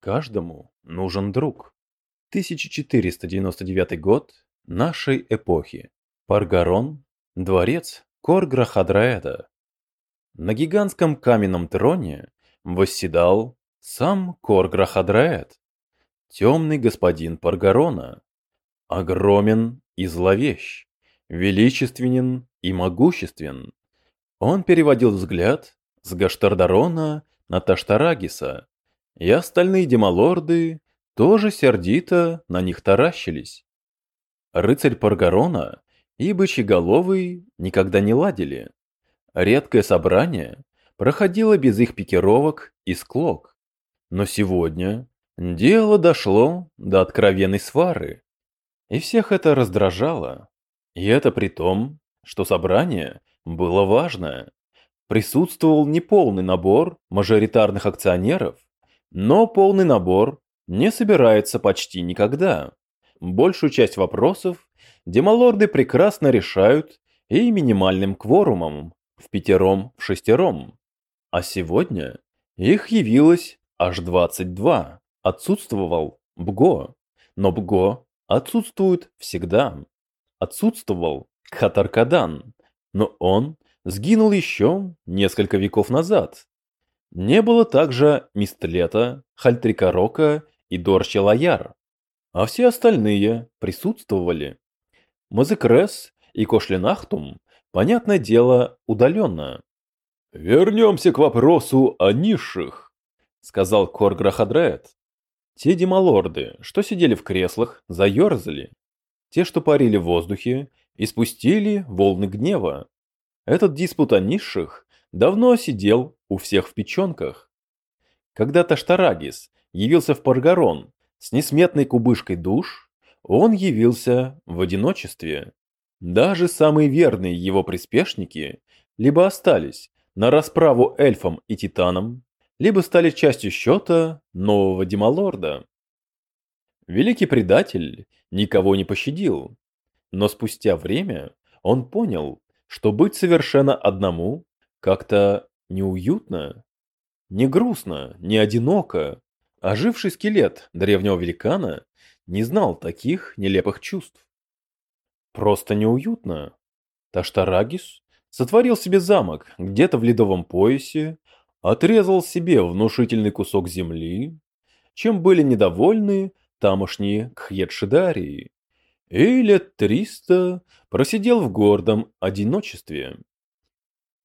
Каждому нужен друг. 1499 год нашей эпохи. Паргарон, дворец Корграхадраэда. На гигантском каменном троне восседал сам Корграхадраэд, темный господин Паргарона, огромен и зловещ, величественен и могуществен. Он переводил взгляд с Гаштардарона на Таштарагиса, и остальные демалорды тоже сердито на них таращились. Рыцарь Паргарона и Бычеголовый никогда не ладили. Редкое собрание проходило без их пикировок и склок. Но сегодня дело дошло до откровенной свары. И всех это раздражало. И это при том, что собрание было важное. Присутствовал не полный набор мажоритарных акционеров, но полный набор не собирается почти никогда. Большую часть вопросов демалорды прекрасно решают и минимальным кворумом, в пятером, в шестером. А сегодня их явилось аж 22. Отсутствовал Бго, но Бго отсутствует всегда. Отсутствовал Кхатаркадан, но он сгинул еще несколько веков назад. Не было также Мистлета, Хальтрикорока и Дорчелаяр, а все остальные присутствовали. Мазекрес и Кошлинахтум, понятное дело, удаленно. «Вернемся к вопросу о низших», — сказал Корграхадред. Те демалорды, что сидели в креслах, заерзали. Те, что парили в воздухе, испустили волны гнева. Этот диспут о низших давно сидел у всех в печенках. Когда Таштарагис явился в Паргарон с несметной кубышкой душ, он явился в одиночестве. Даже самые верные его приспешники либо остались на расправу эльфам и титанам, либо стали частью счета нового демалорда. Великий предатель никого не пощадил, но спустя время он понял, что быть совершенно одному как-то неуютно, не грустно, не одиноко. Оживший скелет древнего великана не знал таких нелепых чувств. Просто неуютно. Таштарагис сотворил себе замок где-то в ледовом поясе, отрезал себе внушительный кусок земли, чем были недовольны тамошние кхьедшидарии, и лет триста просидел в гордом одиночестве.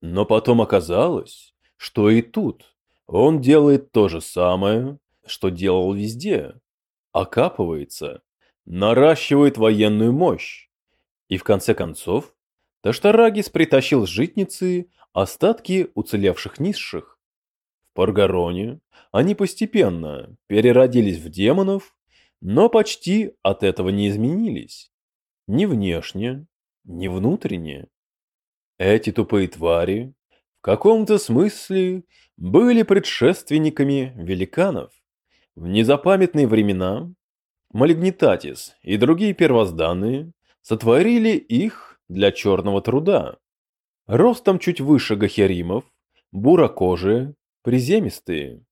Но потом оказалось, что и тут он делает то же самое, что делал везде. Окапывается, наращивает военную мощь. И в конце концов, Таштарагис притащил с житницы остатки уцелевших низших. В Паргароне они постепенно переродились в демонов, но почти от этого не изменились. Ни внешне, ни внутренне. Эти тупые твари в каком-то смысле были предшественниками великанов. В незапамятные времена Малигнитатис и другие первозданные сотворили их для черного труда. Ростом чуть выше гахеримов, бурокожие, приземистые,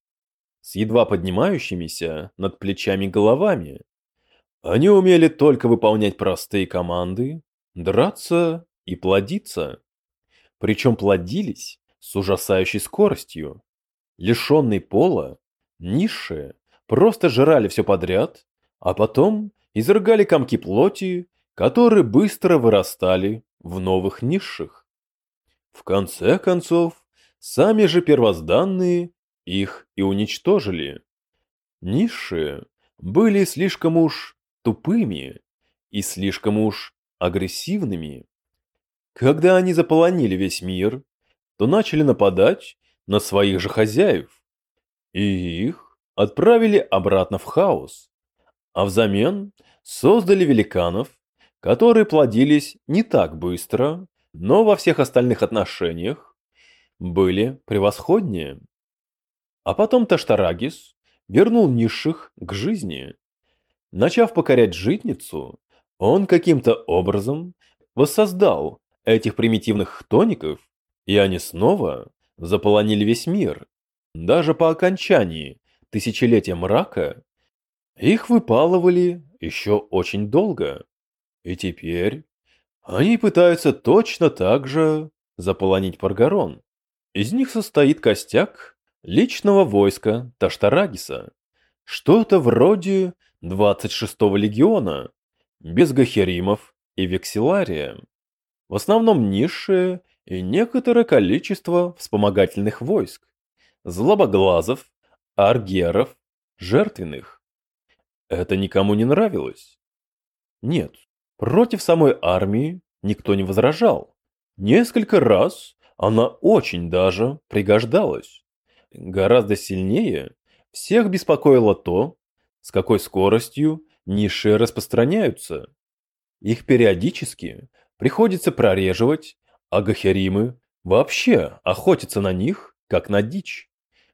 с едва поднимающимися над плечами головами. Они умели только выполнять простые команды, драться и плодиться причем плодились с ужасающей скоростью. Лишенные пола, низшие, просто жрали все подряд, а потом изрыгали комки плоти, которые быстро вырастали в новых низших. В конце концов, сами же первозданные их и уничтожили. Низшие были слишком уж тупыми и слишком уж агрессивными. Когда они заполонили весь мир, то начали нападать на своих же хозяев. И их отправили обратно в хаос. А взамен создали великанов, которые плодились не так быстро, но во всех остальных отношениях были превосходнее. А потом Таштарагис вернул низших к жизни. Начав покорять житницу, он каким-то образом воссоздал этих примитивных тоников, и они снова заполонили весь мир. Даже по окончании тысячелетия мрака, их выпалывали еще очень долго. И теперь они пытаются точно так же заполонить Паргарон. Из них состоит костяк личного войска Таштарагиса. Что-то вроде 26-го легиона, без гахеримов и векселария. В основном низшее и некоторое количество вспомогательных войск, злобоглазов, аргеров, жертвенных. Это никому не нравилось. Нет, против самой армии никто не возражал. Несколько раз она очень даже пригождалась. Гораздо сильнее всех беспокоило то, с какой скоростью ниши распространяются. Их периодически приходится прореживать, а гахеримы вообще охотятся на них, как на дичь.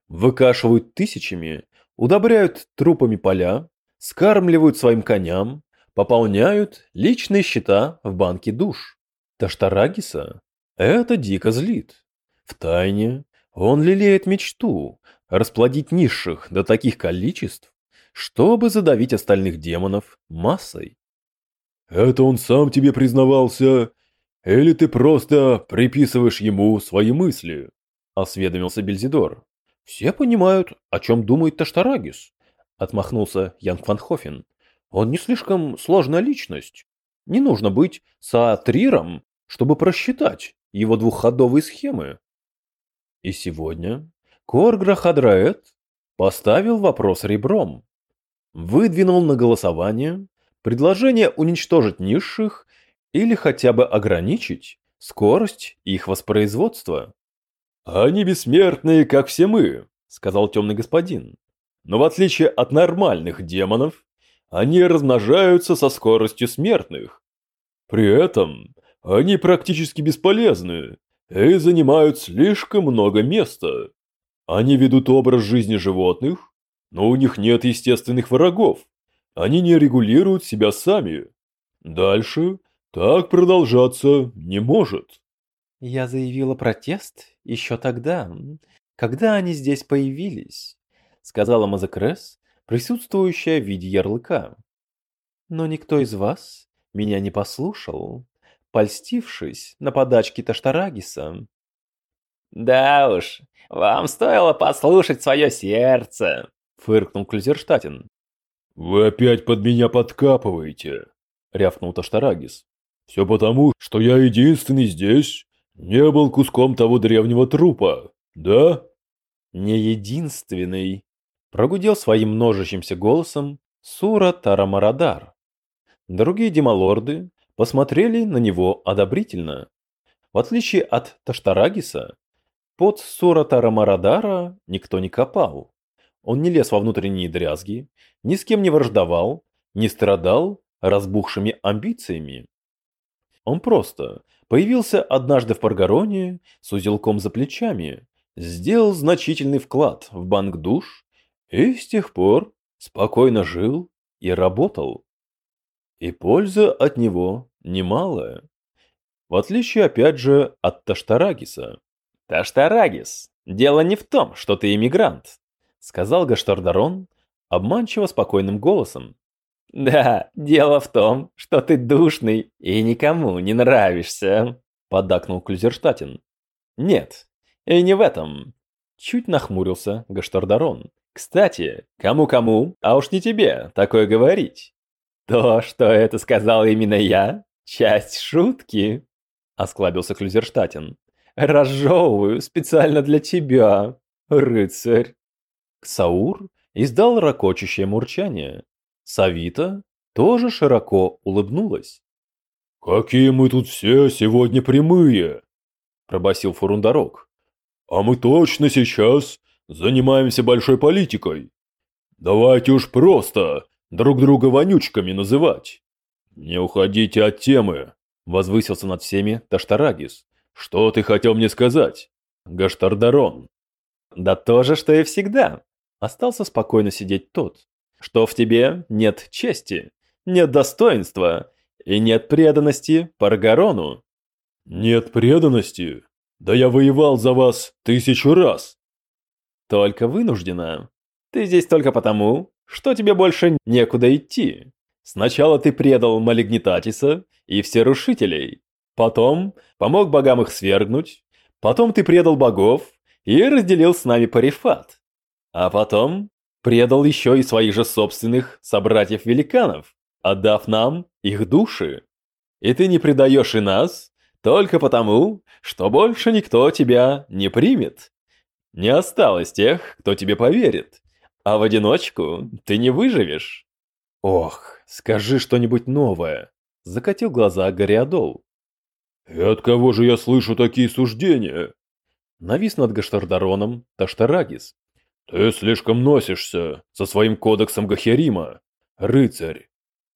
Выкашивают тысячами, удобряют трупами поля, скармливают своим коням, пополняют личные счета в банке душ. Таштарагиса это дико злит. Втайне он лелеет мечту расплодить низших до таких количеств, чтобы задавить остальных демонов массой. «Это он сам тебе признавался? Или ты просто приписываешь ему свои мысли?» – осведомился Бельзидор. «Все понимают, о чем думает Таштарагис», – отмахнулся Янг Ван «Он не слишком сложная личность. Не нужно быть саатриром, чтобы просчитать его двухходовые схемы». И сегодня Коргра поставил вопрос ребром. Выдвинул на голосование предложение уничтожить низших или хотя бы ограничить скорость их воспроизводства. «Они бессмертные, как все мы», — сказал темный господин. «Но в отличие от нормальных демонов, они размножаются со скоростью смертных. При этом они практически бесполезны и занимают слишком много места. Они ведут образ жизни животных, но у них нет естественных врагов. Они не регулируют себя сами. Дальше так продолжаться не может. Я заявила протест еще тогда, когда они здесь появились, сказала Мазакрес, присутствующая в виде ярлыка. Но никто из вас меня не послушал, польстившись на подачки Таштарагиса. «Да уж, вам стоило послушать свое сердце», — фыркнул Клюзерштатен. «Вы опять под меня подкапываете», — рявкнул Таштарагис. «Все потому, что я единственный здесь не был куском того древнего трупа, да?» «Не единственный», — прогудел своим множащимся голосом Сура Тарамарадар. Другие демалорды посмотрели на него одобрительно. В отличие от Таштарагиса, под Сура Тарамарадара никто не копал. Он не лез во внутренние дрязги, ни с кем не враждовал, не страдал разбухшими амбициями. Он просто появился однажды в Паргароне с узелком за плечами, сделал значительный вклад в банк душ и с тех пор спокойно жил и работал. И польза от него немалая. В отличие опять же от Таштарагиса. Таштарагис, дело не в том, что ты иммигрант, сказал Гаштардарон обманчиво спокойным голосом. Да, дело в том, что ты душный и никому не нравишься, поддакнул Клюзерштатен. Нет, и не в этом. Чуть нахмурился Гаштардарон. Кстати, кому-кому, а уж не тебе такое говорить. То, что это сказал именно я, часть шутки, осклабился Клюзерштатен. Разжевываю специально для тебя, рыцарь. Ксаур издал ракочущее мурчание. Савита тоже широко улыбнулась. «Какие мы тут все сегодня прямые!» – пробасил Фурундарок. «А мы точно сейчас занимаемся большой политикой. Давайте уж просто друг друга вонючками называть. Не уходите от темы, возвысился над всеми Таштарагис. Что ты хотел мне сказать, Гаштардарон? Да то же, что и всегда. Остался спокойно сидеть тот, что в тебе нет чести, нет достоинства и нет преданности Паргарону. Нет преданности? Да я воевал за вас тысячу раз. Только вынуждена. Ты здесь только потому, что тебе больше некуда идти. Сначала ты предал Малигнитатиса и Всерушителей, потом помог богам их свергнуть, потом ты предал богов и разделил с нами парифат, а потом предал еще и своих же собственных собратьев-великанов, отдав нам их души. И ты не предаешь и нас только потому, что больше никто тебя не примет. Не осталось тех, кто тебе поверит, а в одиночку ты не выживешь. Ох, скажи что-нибудь новое, закатил глаза Гориадол. И от кого же я слышу такие суждения? Навис над Гаштардароном Таштарагис. Ты слишком носишься со своим кодексом Гахерима, рыцарь.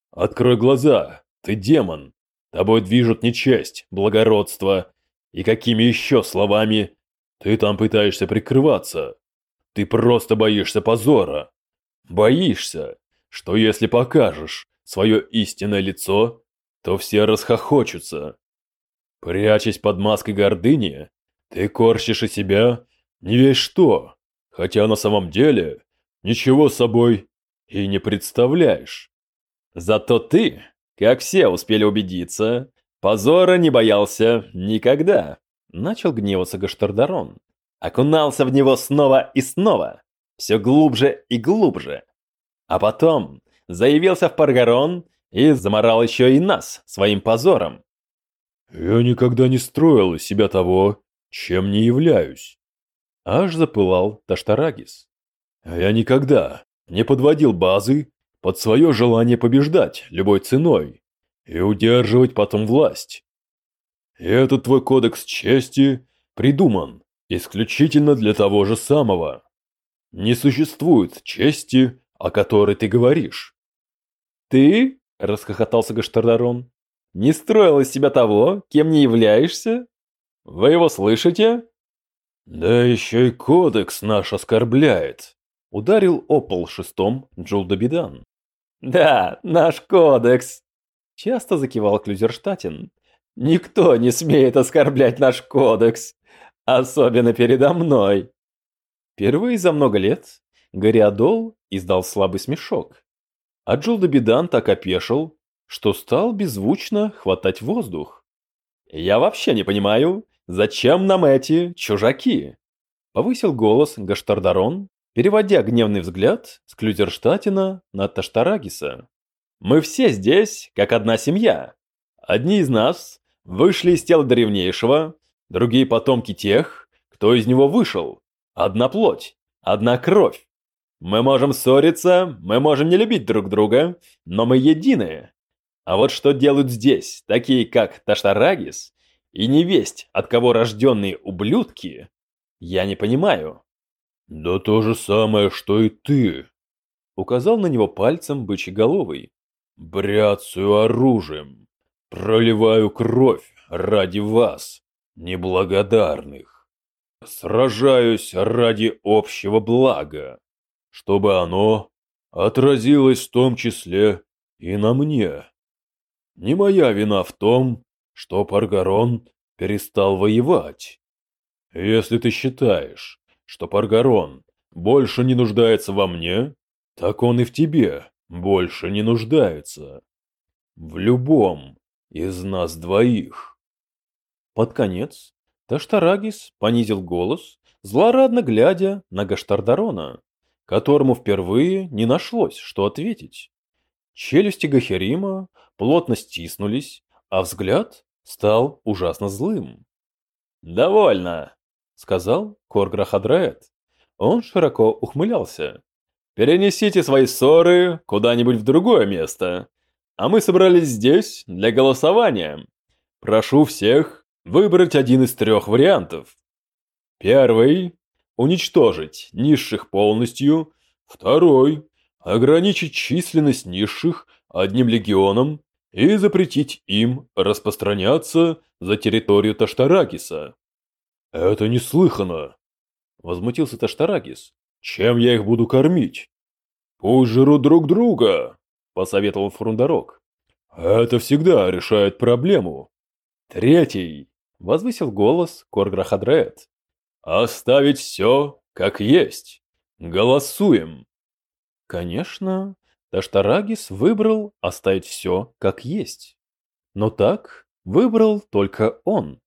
Открой глаза, ты демон. Тобой движут нечесть, благородство. И какими еще словами ты там пытаешься прикрываться? Ты просто боишься позора. Боишься, что если покажешь свое истинное лицо, то все расхохочутся. Прячась под маской гордыни, ты корчишь из себя не весь что хотя на самом деле ничего собой и не представляешь. Зато ты, как все успели убедиться, позора не боялся никогда. Начал гневаться Гаштардарон. Окунался в него снова и снова, все глубже и глубже. А потом заявился в Паргарон и заморал еще и нас своим позором. «Я никогда не строил из себя того, чем не являюсь. Аж запылал Таштарагис. «Я никогда не подводил базы под свое желание побеждать любой ценой и удерживать потом власть. Этот твой кодекс чести придуман исключительно для того же самого. Не существует чести, о которой ты говоришь». «Ты?» – расхохотался Гаштардарон. «Не строил из себя того, кем не являешься? Вы его слышите?» «Да еще и кодекс наш оскорбляет», — ударил о пол шестом Джулдобидан. «Да, наш кодекс», — часто закивал Клюзерштатен. «Никто не смеет оскорблять наш кодекс, особенно передо мной». Впервые за много лет Гориадол издал слабый смешок, а Джулдобидан так опешил, что стал беззвучно хватать воздух. «Я вообще не понимаю, Зачем нам эти чужаки? Повысил голос Гаштардарон, переводя гневный взгляд с Клюзерштатина на Таштарагиса. Мы все здесь, как одна семья. Одни из нас вышли из тела древнейшего, другие потомки тех, кто из него вышел. Одна плоть, одна кровь. Мы можем ссориться, мы можем не любить друг друга, но мы едины. А вот что делают здесь, такие как Таштарагис, и не весть, от кого рожденные ублюдки, я не понимаю. Да то же самое, что и ты, указал на него пальцем бычьеголовый. Бряцаю оружием, проливаю кровь ради вас, неблагодарных. Сражаюсь ради общего блага, чтобы оно отразилось в том числе и на мне. Не моя вина в том, что Паргарон перестал воевать. Если ты считаешь, что Паргарон больше не нуждается во мне, так он и в тебе больше не нуждается. В любом из нас двоих. Под конец Таштарагис понизил голос, злорадно глядя на Гаштардарона, которому впервые не нашлось, что ответить. Челюсти Гахерима плотно стиснулись, а взгляд стал ужасно злым. «Довольно», — сказал Корграхадраэт. Он широко ухмылялся. «Перенесите свои ссоры куда-нибудь в другое место, а мы собрались здесь для голосования. Прошу всех выбрать один из трех вариантов. Первый – уничтожить низших полностью. Второй – ограничить численность низших одним легионом и запретить им распространяться за территорию Таштарагиса. «Это неслыханно!» – возмутился Таштарагис. «Чем я их буду кормить?» «Пусть жрут друг друга!» – посоветовал Фрундарок. «Это всегда решает проблему!» «Третий!» – возвысил голос Корграхадрет. «Оставить все как есть. Голосуем. Конечно, Таштарагис выбрал оставить все как есть. Но так выбрал только он.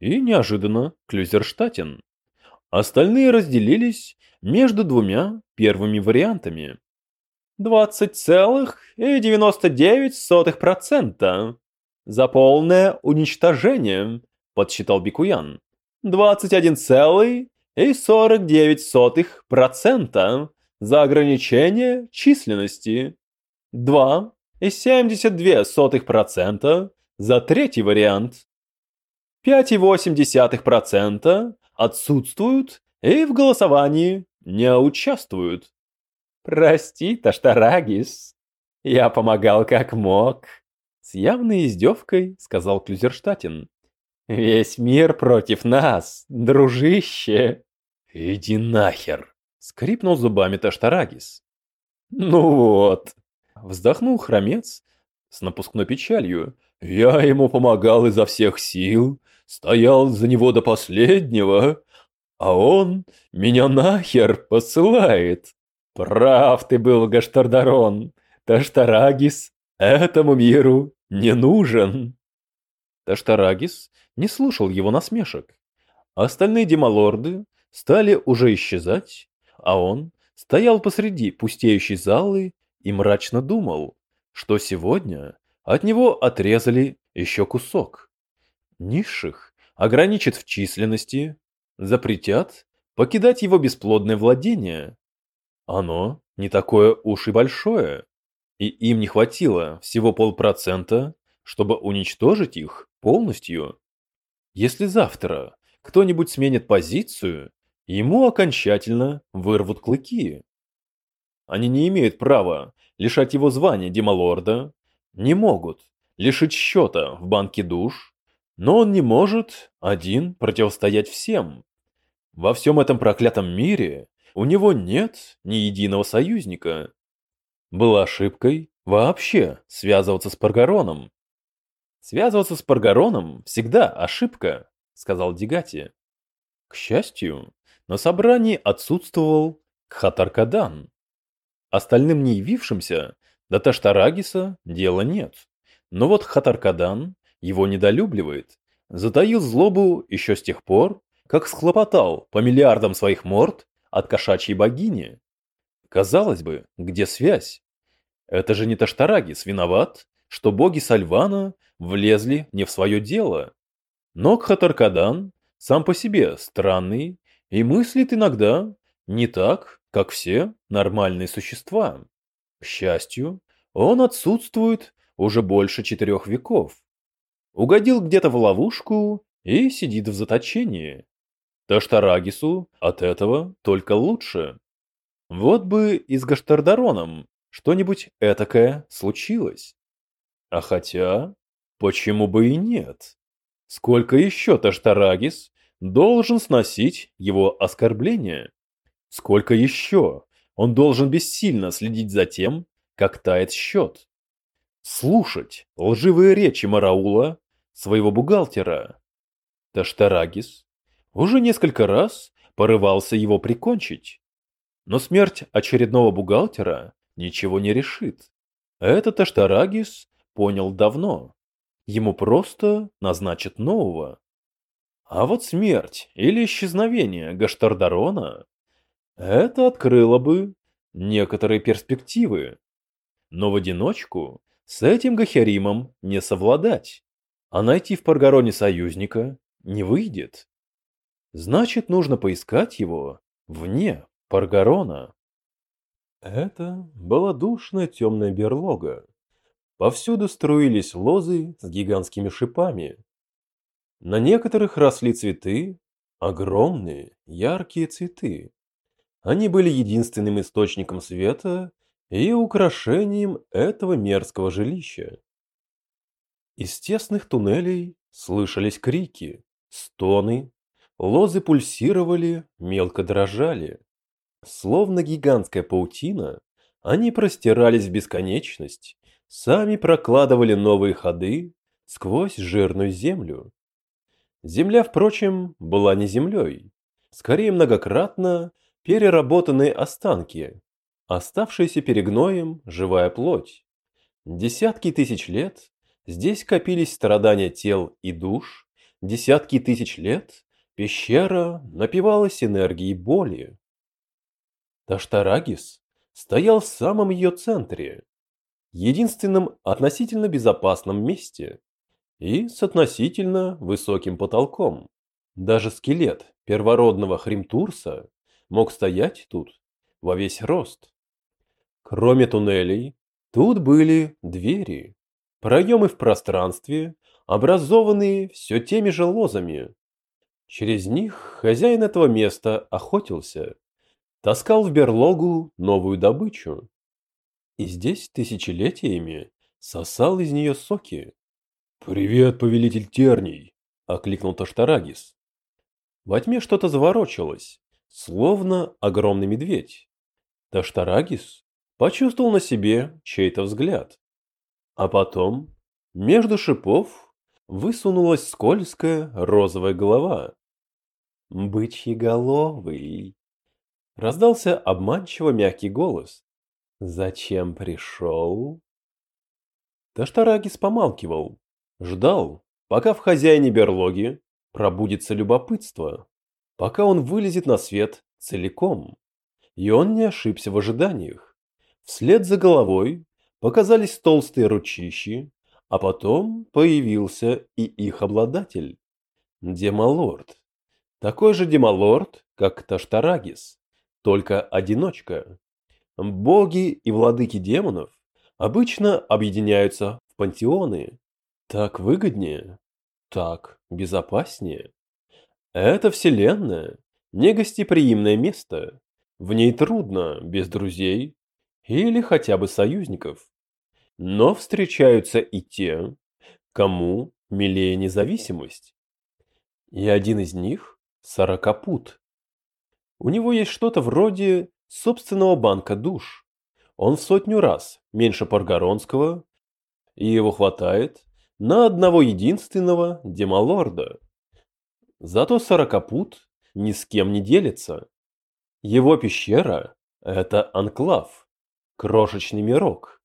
И неожиданно Клюзерштатен. Остальные разделились между двумя первыми вариантами. 20,99% за полное уничтожение, подсчитал Бикуян. 21,49% за ограничение численности. 2,72% за третий вариант. 5,8% отсутствуют и в голосовании не участвуют. Прости, Таштарагис, я помогал как мог. С явной издевкой сказал Клюзерштатен. Весь мир против нас, дружище. Иди нахер, скрипнул зубами Таштарагис. Ну вот, вздохнул хромец с напускной печалью. Я ему помогал изо всех сил, стоял за него до последнего, а он меня нахер посылает. Прав ты был, Гаштардарон. Таштарагис этому миру не нужен. Таштарагис не слушал его насмешек. Остальные демалорды стали уже исчезать, а он стоял посреди пустеющей залы и мрачно думал, что сегодня от него отрезали еще кусок. Низших ограничат в численности, запретят покидать его бесплодное владение. Оно не такое уж и большое, и им не хватило всего полпроцента, чтобы уничтожить их полностью. Если завтра кто-нибудь сменит позицию, ему окончательно вырвут клыки. Они не имеют права лишать его звания демалорда, не могут лишить счета в банке душ, но он не может один противостоять всем. Во всем этом проклятом мире у него нет ни единого союзника. Была ошибкой вообще связываться с Паргароном. Связываться с Паргароном всегда ошибка, сказал Дигати. К счастью, на собрании отсутствовал Кхатаркадан. Остальным не явившимся до Таштарагиса дела нет. Но вот Хатаркадан его недолюбливает, затаил злобу еще с тех пор, как схлопотал по миллиардам своих морд от кошачьей богини. Казалось бы, где связь? Это же не Таштарагис виноват, что боги Сальвана влезли не в свое дело. Но Кхатаркадан сам по себе странный и мыслит иногда не так, как все нормальные существа. К счастью, он отсутствует уже больше четырех веков. Угодил где-то в ловушку и сидит в заточении. Таштарагису от этого только лучше. Вот бы и с Гаштардароном что-нибудь этакое случилось. А хотя, почему бы и нет? Сколько еще Таштарагис должен сносить его оскорбления? Сколько еще он должен бессильно следить за тем, как тает счет? Слушать лживые речи Мараула, своего бухгалтера. Таштарагис уже несколько раз порывался его прикончить. Но смерть очередного бухгалтера ничего не решит. Этот Аштарагис понял давно. Ему просто назначат нового. А вот смерть или исчезновение Гаштардарона – это открыло бы некоторые перспективы. Но в одиночку с этим Гахеримом не совладать, а найти в Паргароне союзника не выйдет. Значит, нужно поискать его вне Паргарона. Это была душная темная берлога. Повсюду струились лозы с гигантскими шипами. На некоторых росли цветы, огромные, яркие цветы. Они были единственным источником света и украшением этого мерзкого жилища. Из тесных туннелей слышались крики, стоны, Лозы пульсировали, мелко дрожали. Словно гигантская паутина, они простирались в бесконечность, сами прокладывали новые ходы сквозь жирную землю. Земля, впрочем, была не землей, скорее многократно переработанные останки, оставшиеся перегноем живая плоть. Десятки тысяч лет здесь копились страдания тел и душ, десятки тысяч лет пещера напивалась энергией боли. Таштарагис стоял в самом ее центре, единственном относительно безопасном месте и с относительно высоким потолком. Даже скелет первородного Хримтурса мог стоять тут во весь рост. Кроме туннелей, тут были двери, проемы в пространстве, образованные все теми же лозами. Через них хозяин этого места охотился, таскал в берлогу новую добычу. И здесь тысячелетиями сосал из нее соки. «Привет, повелитель терний!» — окликнул Таштарагис. Во тьме что-то заворочилось, словно огромный медведь. Таштарагис почувствовал на себе чей-то взгляд. А потом между шипов высунулась скользкая розовая голова. «Бычьеголовый!» Раздался обманчиво мягкий голос. «Зачем пришел?» Таштарагис помалкивал, ждал, пока в хозяине берлоги пробудится любопытство, пока он вылезет на свет целиком. И он не ошибся в ожиданиях. Вслед за головой показались толстые ручищи, а потом появился и их обладатель – Демалорд. Такой же Демалорд, как Таштарагис, только одиночка. Боги и владыки демонов обычно объединяются в пантеоны. Так выгоднее, так безопаснее. Это вселенная, негостеприимное место. В ней трудно без друзей или хотя бы союзников. Но встречаются и те, кому милее независимость. И один из них – Сорокопут. У него есть что-то вроде собственного банка душ. Он в сотню раз меньше Паргоронского, и его хватает на одного единственного демалорда. Зато Сорокопут ни с кем не делится. Его пещера – это анклав, крошечный мирок.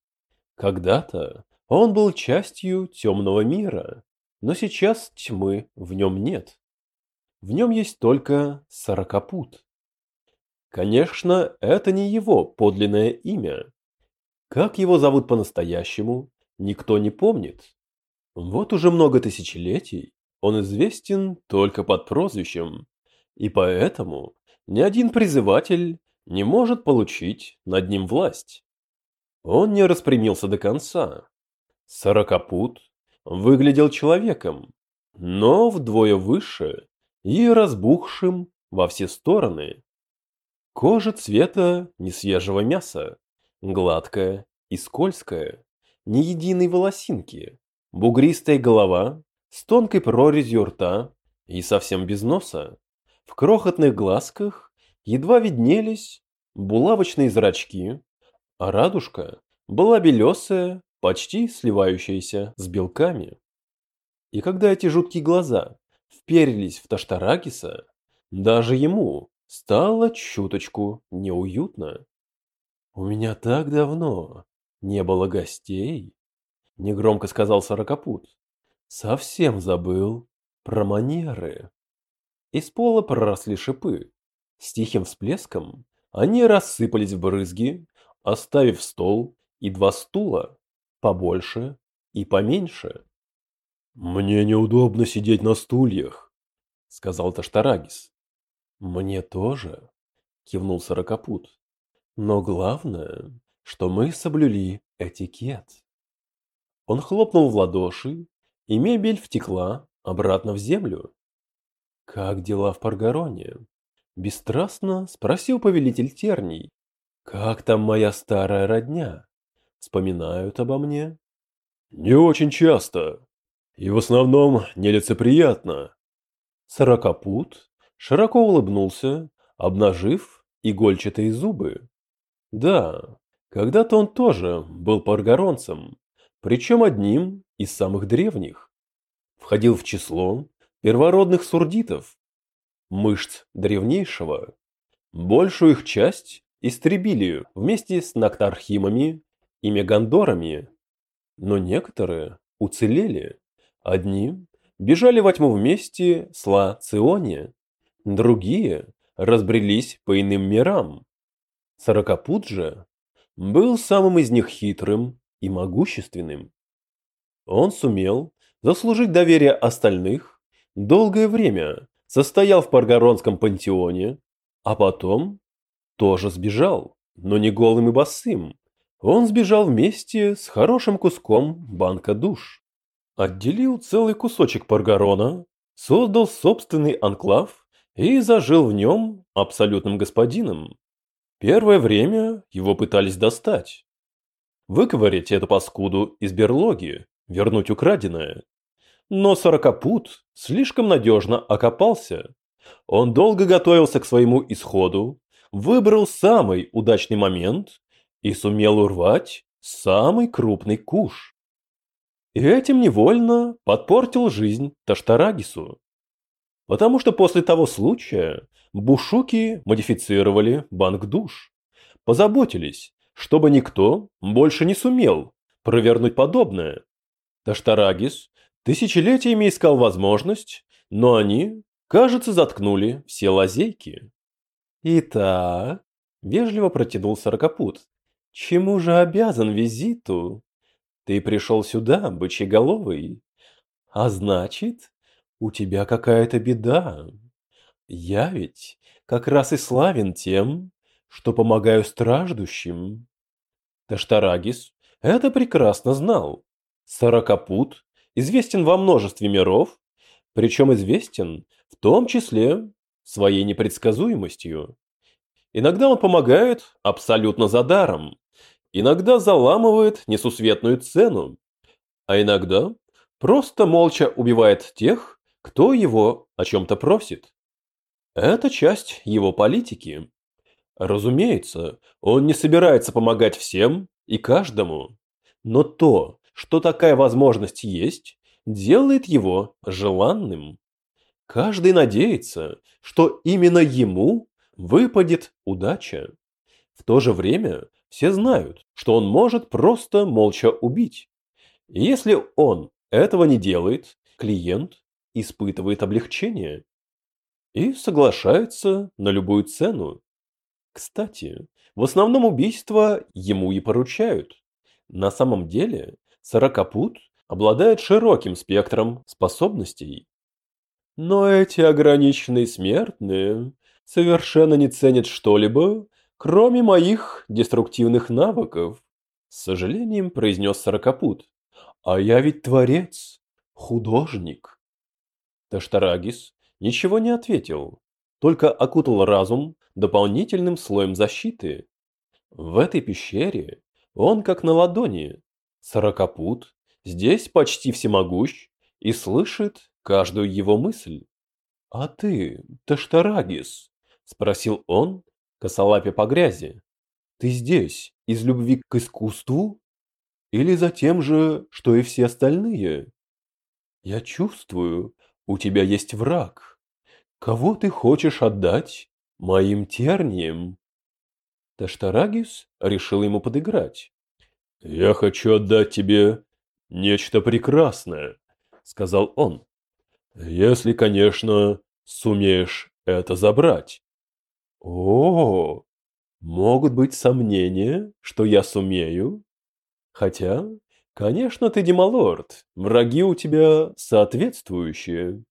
Когда-то он был частью темного мира, но сейчас тьмы в нем нет. В нем есть только Сорокопут. Конечно, это не его подлинное имя. Как его зовут по-настоящему, никто не помнит. Вот уже много тысячелетий он известен только под прозвищем, и поэтому ни один призыватель не может получить над ним власть. Он не распрямился до конца. Сорокопут выглядел человеком, но вдвое выше и разбухшим во все стороны. Кожа цвета несвежего мяса, гладкая и скользкая, ни единой волосинки, бугристая голова с тонкой прорезью рта и совсем без носа. В крохотных глазках едва виднелись булавочные зрачки, а радужка была белесая, почти сливающаяся с белками. И когда эти жуткие глаза вперились в Таштаракиса, даже ему стало чуточку неуютно. «У меня так давно не было гостей», — негромко сказал Сорокопут. «Совсем забыл про манеры». Из пола проросли шипы. С тихим всплеском они рассыпались в брызги, оставив стол и два стула, побольше и поменьше. «Мне неудобно сидеть на стульях», — сказал Таштарагис. «Мне тоже», — кивнул Сорокопут. «Но главное, что мы соблюли этикет». Он хлопнул в ладоши, и мебель втекла обратно в землю. «Как дела в Паргароне?» — бесстрастно спросил повелитель терний. «Как там моя старая родня? Вспоминают обо мне?» «Не очень часто. И в основном нелицеприятно». Сорокопут широко улыбнулся, обнажив игольчатые зубы. Да, когда-то он тоже был паргоронцем, причем одним из самых древних. Входил в число первородных сурдитов, мышц древнейшего, Большую их часть истребили вместе с Нактархимами и Мегандорами, но некоторые уцелели. Одни бежали во тьму вместе с Ла-Ционе, другие разбрелись по иным мирам. Сорокопут же был самым из них хитрым и могущественным. Он сумел заслужить доверие остальных, долгое время состоял в Паргоронском пантеоне, а потом тоже сбежал, но не голым и босым. Он сбежал вместе с хорошим куском банка душ. Отделил целый кусочек Паргарона, создал собственный анклав и зажил в нем абсолютным господином. Первое время его пытались достать. Выковырять эту паскуду из берлоги, вернуть украденное. Но сорокопут слишком надежно окопался. Он долго готовился к своему исходу, выбрал самый удачный момент и сумел урвать самый крупный куш. И этим невольно подпортил жизнь Таштарагису. Потому что после того случая бушуки модифицировали банк душ. Позаботились, чтобы никто больше не сумел провернуть подобное. Таштарагис тысячелетиями искал возможность, но они, кажется, заткнули все лазейки. «Итак», — вежливо протянул Сорокопут, — «чему же обязан визиту? Ты пришел сюда, бычьеголовый, а значит, у тебя какая-то беда. Я ведь как раз и славен тем, что помогаю страждущим». Таштарагис это прекрасно знал. Сорокопут известен во множестве миров, причем известен в том числе своей непредсказуемостью. Иногда он помогает абсолютно за даром, иногда заламывает несусветную цену, а иногда просто молча убивает тех, кто его о чем-то просит. Это часть его политики. Разумеется, он не собирается помогать всем и каждому, но то, что такая возможность есть, делает его желанным. Каждый надеется, что именно ему выпадет удача. В то же время все знают, что он может просто молча убить. И если он этого не делает, клиент испытывает облегчение и соглашается на любую цену. Кстати, в основном убийства ему и поручают. На самом деле, Сорокопут обладает широким спектром способностей. Но эти ограниченные смертные совершенно не ценят что-либо, кроме моих деструктивных навыков, с сожалением произнес Сорокопут. А я ведь творец, художник. Таштарагис ничего не ответил, только окутал разум дополнительным слоем защиты. В этой пещере он как на ладони. Сорокопут здесь почти всемогущ и слышит каждую его мысль. «А ты, Таштарагис?» – спросил он, косолапя по грязи. «Ты здесь из любви к искусству? Или за тем же, что и все остальные? Я чувствую, у тебя есть враг. Кого ты хочешь отдать моим терниям?» Таштарагис решил ему подыграть. «Я хочу отдать тебе нечто прекрасное», — сказал он. Если, конечно, сумеешь это забрать. О, могут быть сомнения, что я сумею. Хотя, конечно, ты демалорд, враги у тебя соответствующие.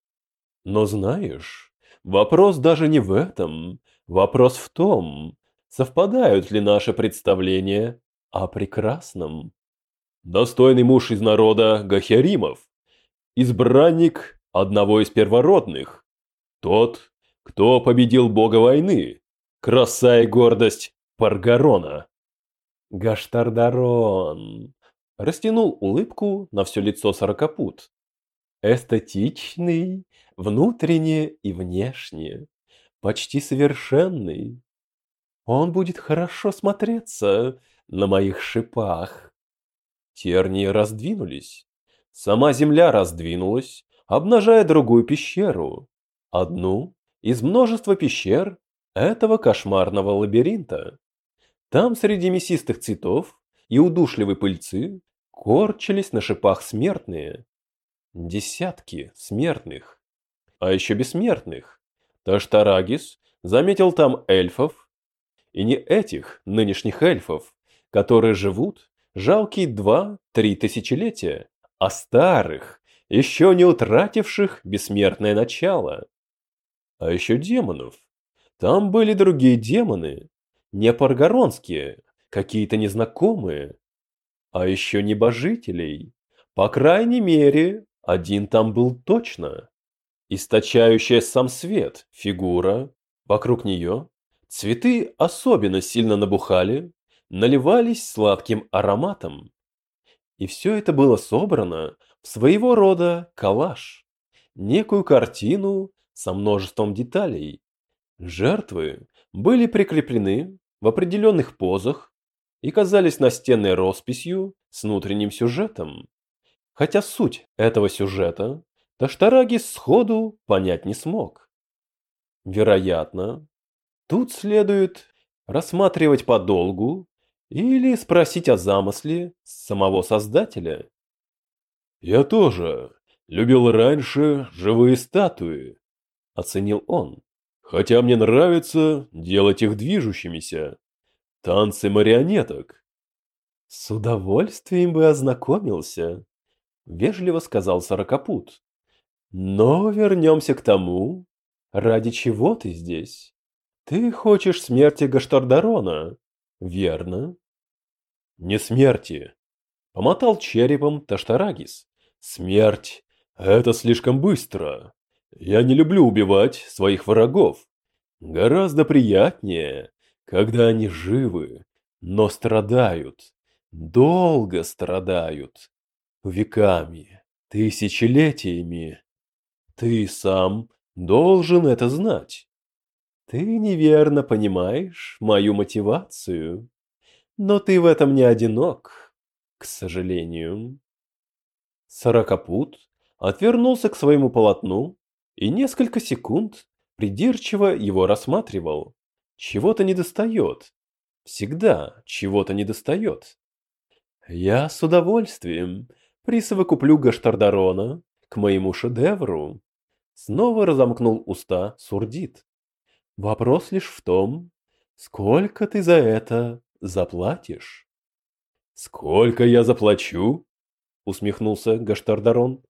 Но знаешь, вопрос даже не в этом, вопрос в том, совпадают ли наши представления о прекрасном. Достойный муж из народа Гахеримов, избранник одного из первородных. Тот, кто победил бога войны, краса и гордость Паргарона. Гаштардарон растянул улыбку на все лицо сорокопут. Эстетичный, внутренне и внешне, почти совершенный. Он будет хорошо смотреться на моих шипах. Тернии раздвинулись. Сама земля раздвинулась, обнажая другую пещеру. Одну из множества пещер, этого кошмарного лабиринта. Там среди мясистых цветов и удушливой пыльцы корчились на шипах смертные. Десятки смертных. А еще бессмертных. Таштарагис заметил там эльфов. И не этих нынешних эльфов, которые живут жалкие два-три тысячелетия, а старых, еще не утративших бессмертное начало. А еще демонов. Там были другие демоны, не паргоронские, какие-то незнакомые. А еще небожителей. По крайней мере, один там был точно. Источающая сам свет фигура, вокруг нее цветы особенно сильно набухали, наливались сладким ароматом. И все это было собрано в своего рода коллаж, некую картину со множеством деталей. Жертвы были прикреплены в определенных позах и казались настенной росписью с внутренним сюжетом. Хотя суть этого сюжета Таштараги сходу понять не смог. Вероятно, тут следует рассматривать подолгу или спросить о замысле самого создателя. «Я тоже любил раньше живые статуи», — оценил он. «Хотя мне нравится делать их движущимися. Танцы марионеток». «С удовольствием бы ознакомился», — вежливо сказал Сорокопут. «Но вернемся к тому, ради чего ты здесь. Ты хочешь смерти Гаштардарона, верно?» не смерти. Помотал черепом Таштарагис. Смерть – это слишком быстро. Я не люблю убивать своих врагов. Гораздо приятнее, когда они живы, но страдают. Долго страдают. Веками, тысячелетиями. Ты сам должен это знать. Ты неверно понимаешь мою мотивацию. Но ты в этом не одинок, к сожалению. Сорокопут отвернулся к своему полотну и несколько секунд придирчиво его рассматривал. Чего-то недостает. Всегда чего-то недостает. Я с удовольствием присовокуплю Гаштардарона к моему шедевру. Снова разомкнул уста Сурдит. Вопрос лишь в том, сколько ты за это заплатишь. Сколько я заплачу? усмехнулся Гаштардарон.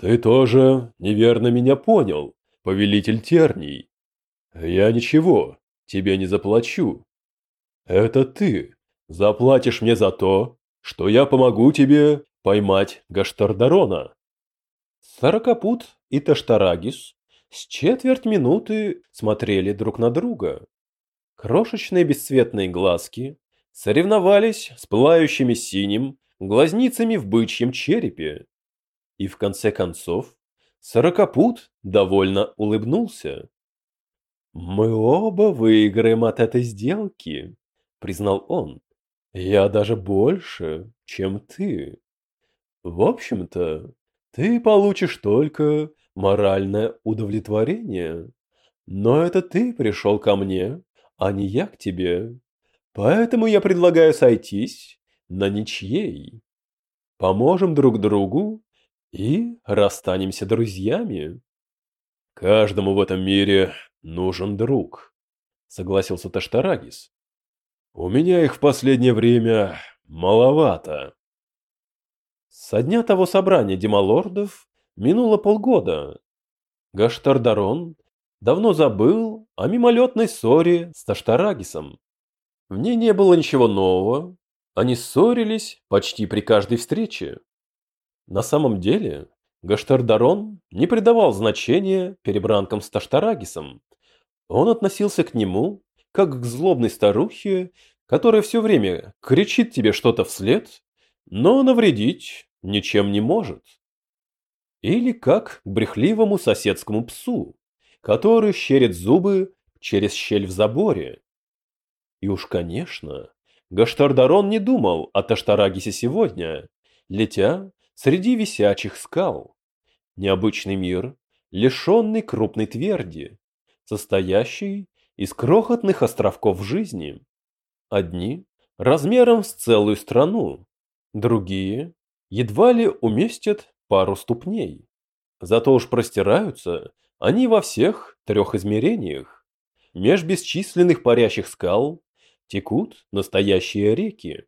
Ты тоже неверно меня понял, повелитель терний. Я ничего тебе не заплачу. Это ты заплатишь мне за то, что я помогу тебе поймать Гаштардарона. Сорокопут и Таштарагис с четверть минуты смотрели друг на друга. Крошечные бесцветные глазки соревновались с пылающими синим глазницами в бычьем черепе. И в конце концов Сорокопут довольно улыбнулся. «Мы оба выиграем от этой сделки», — признал он. «Я даже больше, чем ты. В общем-то, ты получишь только моральное удовлетворение. Но это ты пришел ко мне а не я к тебе. Поэтому я предлагаю сойтись на ничьей. Поможем друг другу и расстанемся друзьями. Каждому в этом мире нужен друг, согласился Таштарагис. У меня их в последнее время маловато. Со дня того собрания демалордов минуло полгода. Гаштардарон давно забыл о мимолетной ссоре с Таштарагисом. В ней не было ничего нового, они ссорились почти при каждой встрече. На самом деле, Гаштардарон не придавал значения перебранкам с Таштарагисом. Он относился к нему, как к злобной старухе, которая все время кричит тебе что-то вслед, но навредить ничем не может. Или как брехливому соседскому псу, который щерит зубы через щель в заборе. И уж, конечно, Гаштардарон не думал о Таштарагисе сегодня, летя среди висячих скал. Необычный мир, лишенный крупной тверди, состоящий из крохотных островков жизни. Одни размером с целую страну, другие едва ли уместят пару ступней. Зато уж простираются они во всех трех измерениях. Меж бесчисленных парящих скал текут настоящие реки,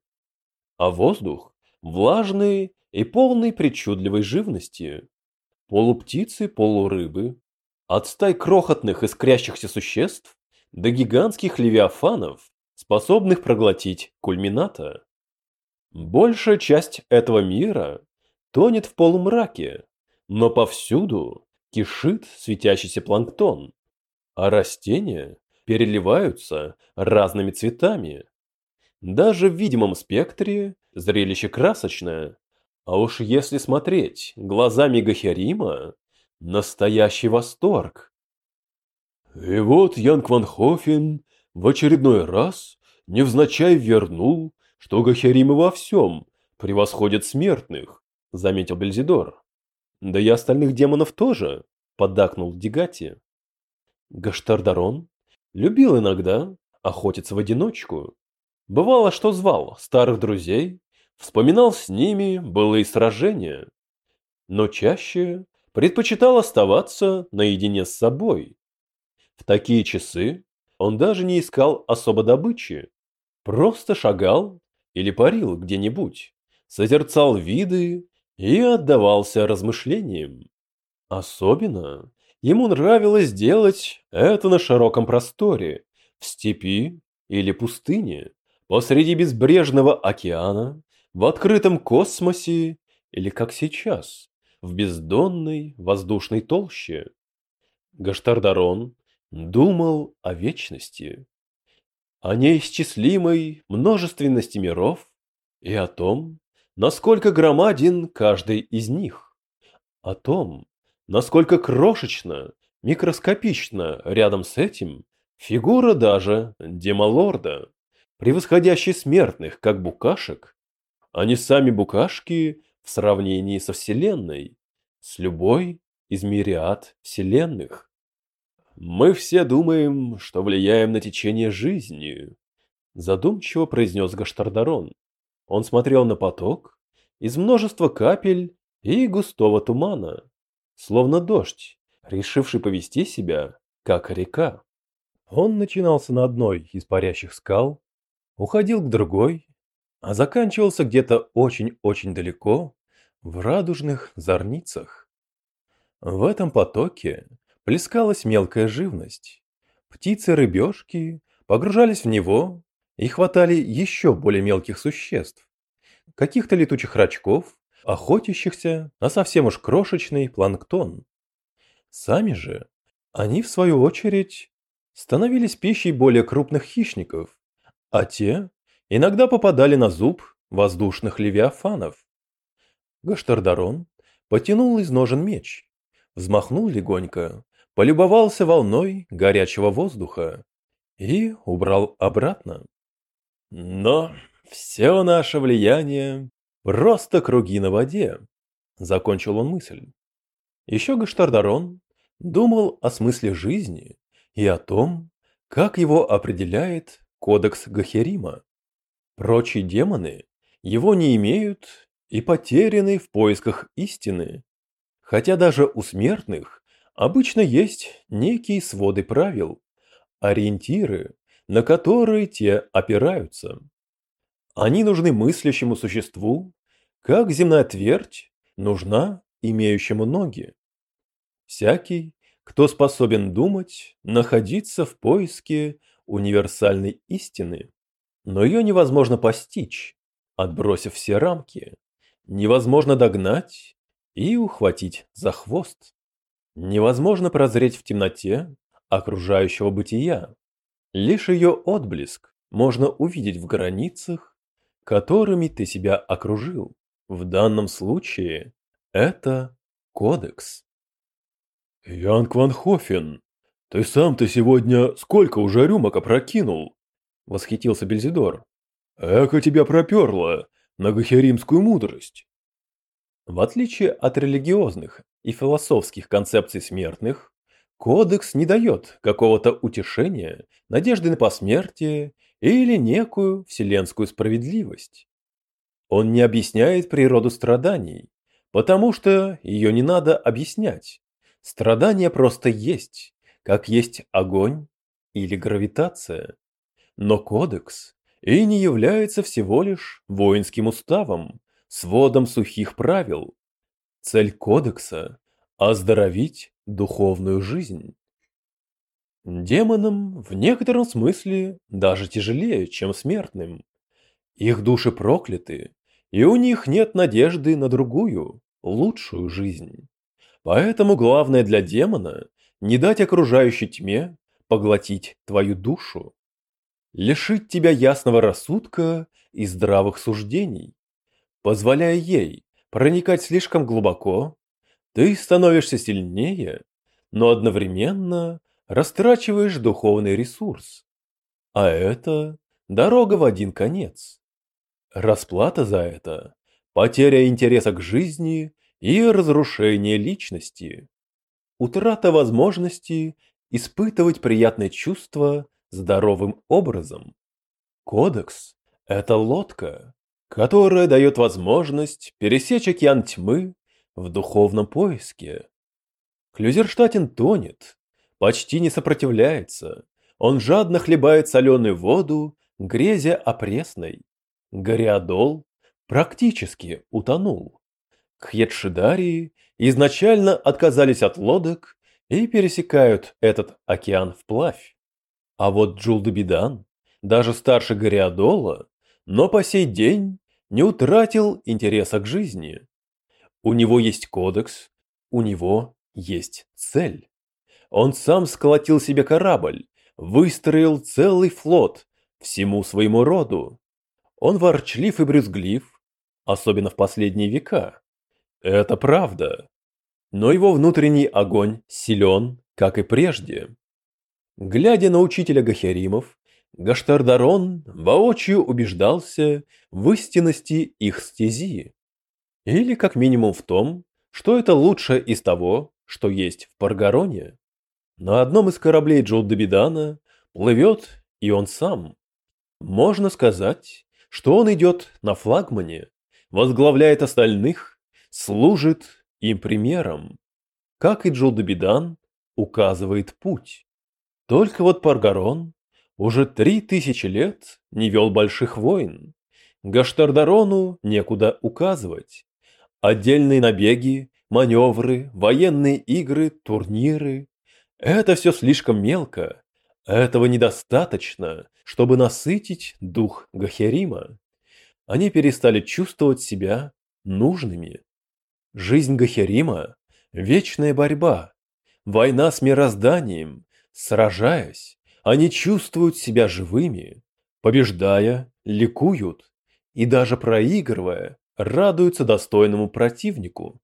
а воздух влажный и полный причудливой живности. Полуптицы, полурыбы, от стай крохотных искрящихся существ до гигантских левиафанов, способных проглотить кульмината. Большая часть этого мира тонет в полумраке, но повсюду кишит светящийся планктон, а растения переливаются разными цветами. Даже в видимом спектре зрелище красочное, а уж если смотреть глазами Гахерима, настоящий восторг. И вот Янг Ван Хофен в очередной раз невзначай вернул, что Гахеримы во всем превосходят смертных, заметил Бельзидор. Да и остальных демонов тоже, поддакнул Дигати. Гаштардарон любил иногда охотиться в одиночку. Бывало, что звал старых друзей, вспоминал с ними былые сражения, но чаще предпочитал оставаться наедине с собой. В такие часы он даже не искал особо добычи, просто шагал или парил где-нибудь, созерцал виды и отдавался размышлениям. Особенно ему нравилось делать это на широком просторе, в степи или пустыне, посреди безбрежного океана, в открытом космосе или, как сейчас, в бездонной воздушной толще. Гаштардарон думал о вечности, о неисчислимой множественности миров и о том, насколько громаден каждый из них, о том, насколько крошечно, микроскопично рядом с этим фигура даже демалорда, превосходящий смертных как букашек, а не сами букашки в сравнении со Вселенной, с любой из мириад вселенных. Мы все думаем, что влияем на течение жизни, задумчиво произнес Гаштардарон. Он смотрел на поток из множества капель и густого тумана, словно дождь, решивший повести себя, как река. Он начинался на одной из парящих скал, уходил к другой, а заканчивался где-то очень-очень далеко, в радужных зорницах. В этом потоке плескалась мелкая живность. Птицы-рыбешки погружались в него и хватали еще более мелких существ, каких-то летучих рачков охотящихся на совсем уж крошечный планктон. Сами же они, в свою очередь, становились пищей более крупных хищников, а те иногда попадали на зуб воздушных левиафанов. Гаштардарон потянул из ножен меч, взмахнул легонько, полюбовался волной горячего воздуха и убрал обратно. Но все наше влияние Просто круги на воде, закончил он мысль. Еще Гаштардарон думал о смысле жизни и о том, как его определяет кодекс Гахерима. Прочие демоны его не имеют и потеряны в поисках истины, хотя даже у смертных обычно есть некие своды правил, ориентиры, на которые те опираются. Они нужны мыслящему существу, как земная твердь нужна имеющему ноги. Всякий, кто способен думать, находится в поиске универсальной истины, но ее невозможно постичь, отбросив все рамки, невозможно догнать и ухватить за хвост. Невозможно прозреть в темноте окружающего бытия. Лишь ее отблеск можно увидеть в границах, которыми ты себя окружил. В данном случае это кодекс. Янг Ван Хофен, ты сам-то сегодня сколько уже рюмок опрокинул? Восхитился Бельзидор. Эко тебя проперло на гахеримскую мудрость. В отличие от религиозных и философских концепций смертных, Кодекс не дает какого-то утешения, надежды на посмертие или некую вселенскую справедливость. Он не объясняет природу страданий, потому что ее не надо объяснять. Страдания просто есть, как есть огонь или гравитация. Но кодекс и не является всего лишь воинским уставом, сводом сухих правил. Цель кодекса – оздоровить духовную жизнь. Демонам в некотором смысле даже тяжелее, чем смертным. Их души прокляты, и у них нет надежды на другую, лучшую жизнь. Поэтому главное для демона – не дать окружающей тьме поглотить твою душу, лишить тебя ясного рассудка и здравых суждений. Позволяя ей проникать слишком глубоко, ты становишься сильнее, но одновременно растрачиваешь духовный ресурс. А это дорога в один конец. Расплата за это – потеря интереса к жизни и разрушение личности. Утрата возможности испытывать приятные чувства здоровым образом. Кодекс – это лодка, которая дает возможность пересечь океан тьмы в духовном поиске. Клюзерштатен тонет, почти не сопротивляется. Он жадно хлебает соленую воду, грезя о пресной. Гориадол практически утонул. Кхьедшидарии изначально отказались от лодок и пересекают этот океан вплавь. А вот Джулдебидан, даже старше Гориадола, но по сей день не утратил интереса к жизни. У него есть кодекс, у него есть цель. Он сам сколотил себе корабль, выстроил целый флот всему своему роду. Он ворчлив и брюзглив, особенно в последние века. Это правда. Но его внутренний огонь силен, как и прежде. Глядя на учителя Гахеримов, Гаштардарон воочию убеждался в истинности их стези. Или как минимум в том, что это лучшее из того, что есть в Паргароне. На одном из кораблей Джолдебидана плывет и он сам. Можно сказать, что он идет на флагмане, возглавляет остальных, служит им примером. Как и Джолдебидан, указывает путь. Только вот Паргарон уже три тысячи лет не вел больших войн. Гаштардарону некуда указывать. Отдельные набеги, маневры, военные игры, турниры это все слишком мелко. Этого недостаточно, чтобы насытить дух Гахерима. Они перестали чувствовать себя нужными. Жизнь Гахерима – вечная борьба, война с мирозданием. Сражаясь, они чувствуют себя живыми, побеждая, ликуют и даже проигрывая, радуются достойному противнику.